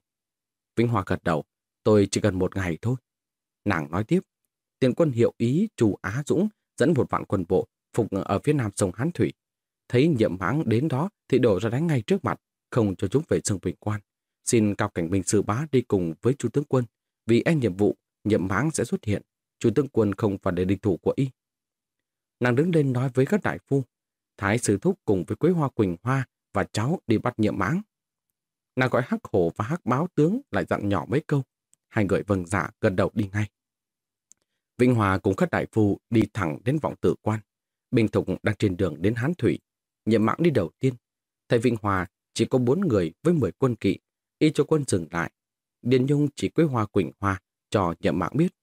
Speaker 2: Vĩnh Hòa gật đầu. Tôi chỉ cần một ngày thôi. Nàng nói tiếp. Tiền quân hiệu ý chủ Á Dũng dẫn một vạn quân bộ phục ở phía nam sông Hán Thủy. Thấy nhiệm mãng đến đó thì đổ ra đánh ngay trước mặt, không cho chúng về sông Bình Quan. Xin cao cảnh binh sư bá đi cùng với chu tướng quân, vì e nhiệm vụ, nhiệm mãng sẽ xuất hiện. Chu tướng quân không phải để địch thủ của y. Nàng đứng lên nói với các đại phu, Thái sư thúc cùng với Quế Hoa Quỳnh Hoa và cháu đi bắt nhiệm mãng. Nàng gọi hắc hổ và hắc báo tướng lại dặn nhỏ mấy câu. Hai người vâng dạ gần đầu đi ngay. Vinh Hòa cùng các đại phu đi thẳng đến vọng tử quan. Bình Thục đang trên đường đến Hán Thủy. Nhiệm mãng đi đầu tiên. Thầy Vinh Hòa chỉ có bốn người với mười quân kỵ. Y cho quân dừng lại. Điền Nhung chỉ Quế Hoa Quỳnh Hoa cho nhiệm mãng biết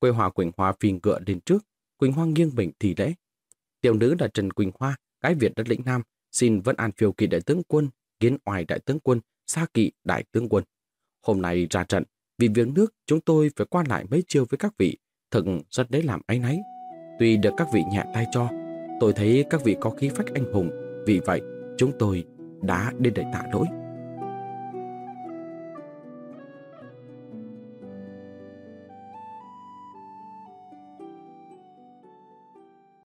Speaker 2: quê Hoa Quỳnh Hoa phi ngựa lên trước. Quỳnh Hoa nghiêng mình thì lễ. Tiểu nữ là Trần Quỳnh Hoa, gái Việt đất lĩnh Nam, xin vẫn an phiêu kỳ đại tướng quân, kiến oai đại tướng quân, xa kỵ đại tướng quân. Hôm nay ra trận, vì việc nước chúng tôi phải qua lại mấy chiêu với các vị, thật rất đấy làm áy náy. Tuy được các vị nhẹ tay cho, tôi thấy các vị có khí phách anh hùng, vì vậy chúng tôi đã đến để tạ lỗi.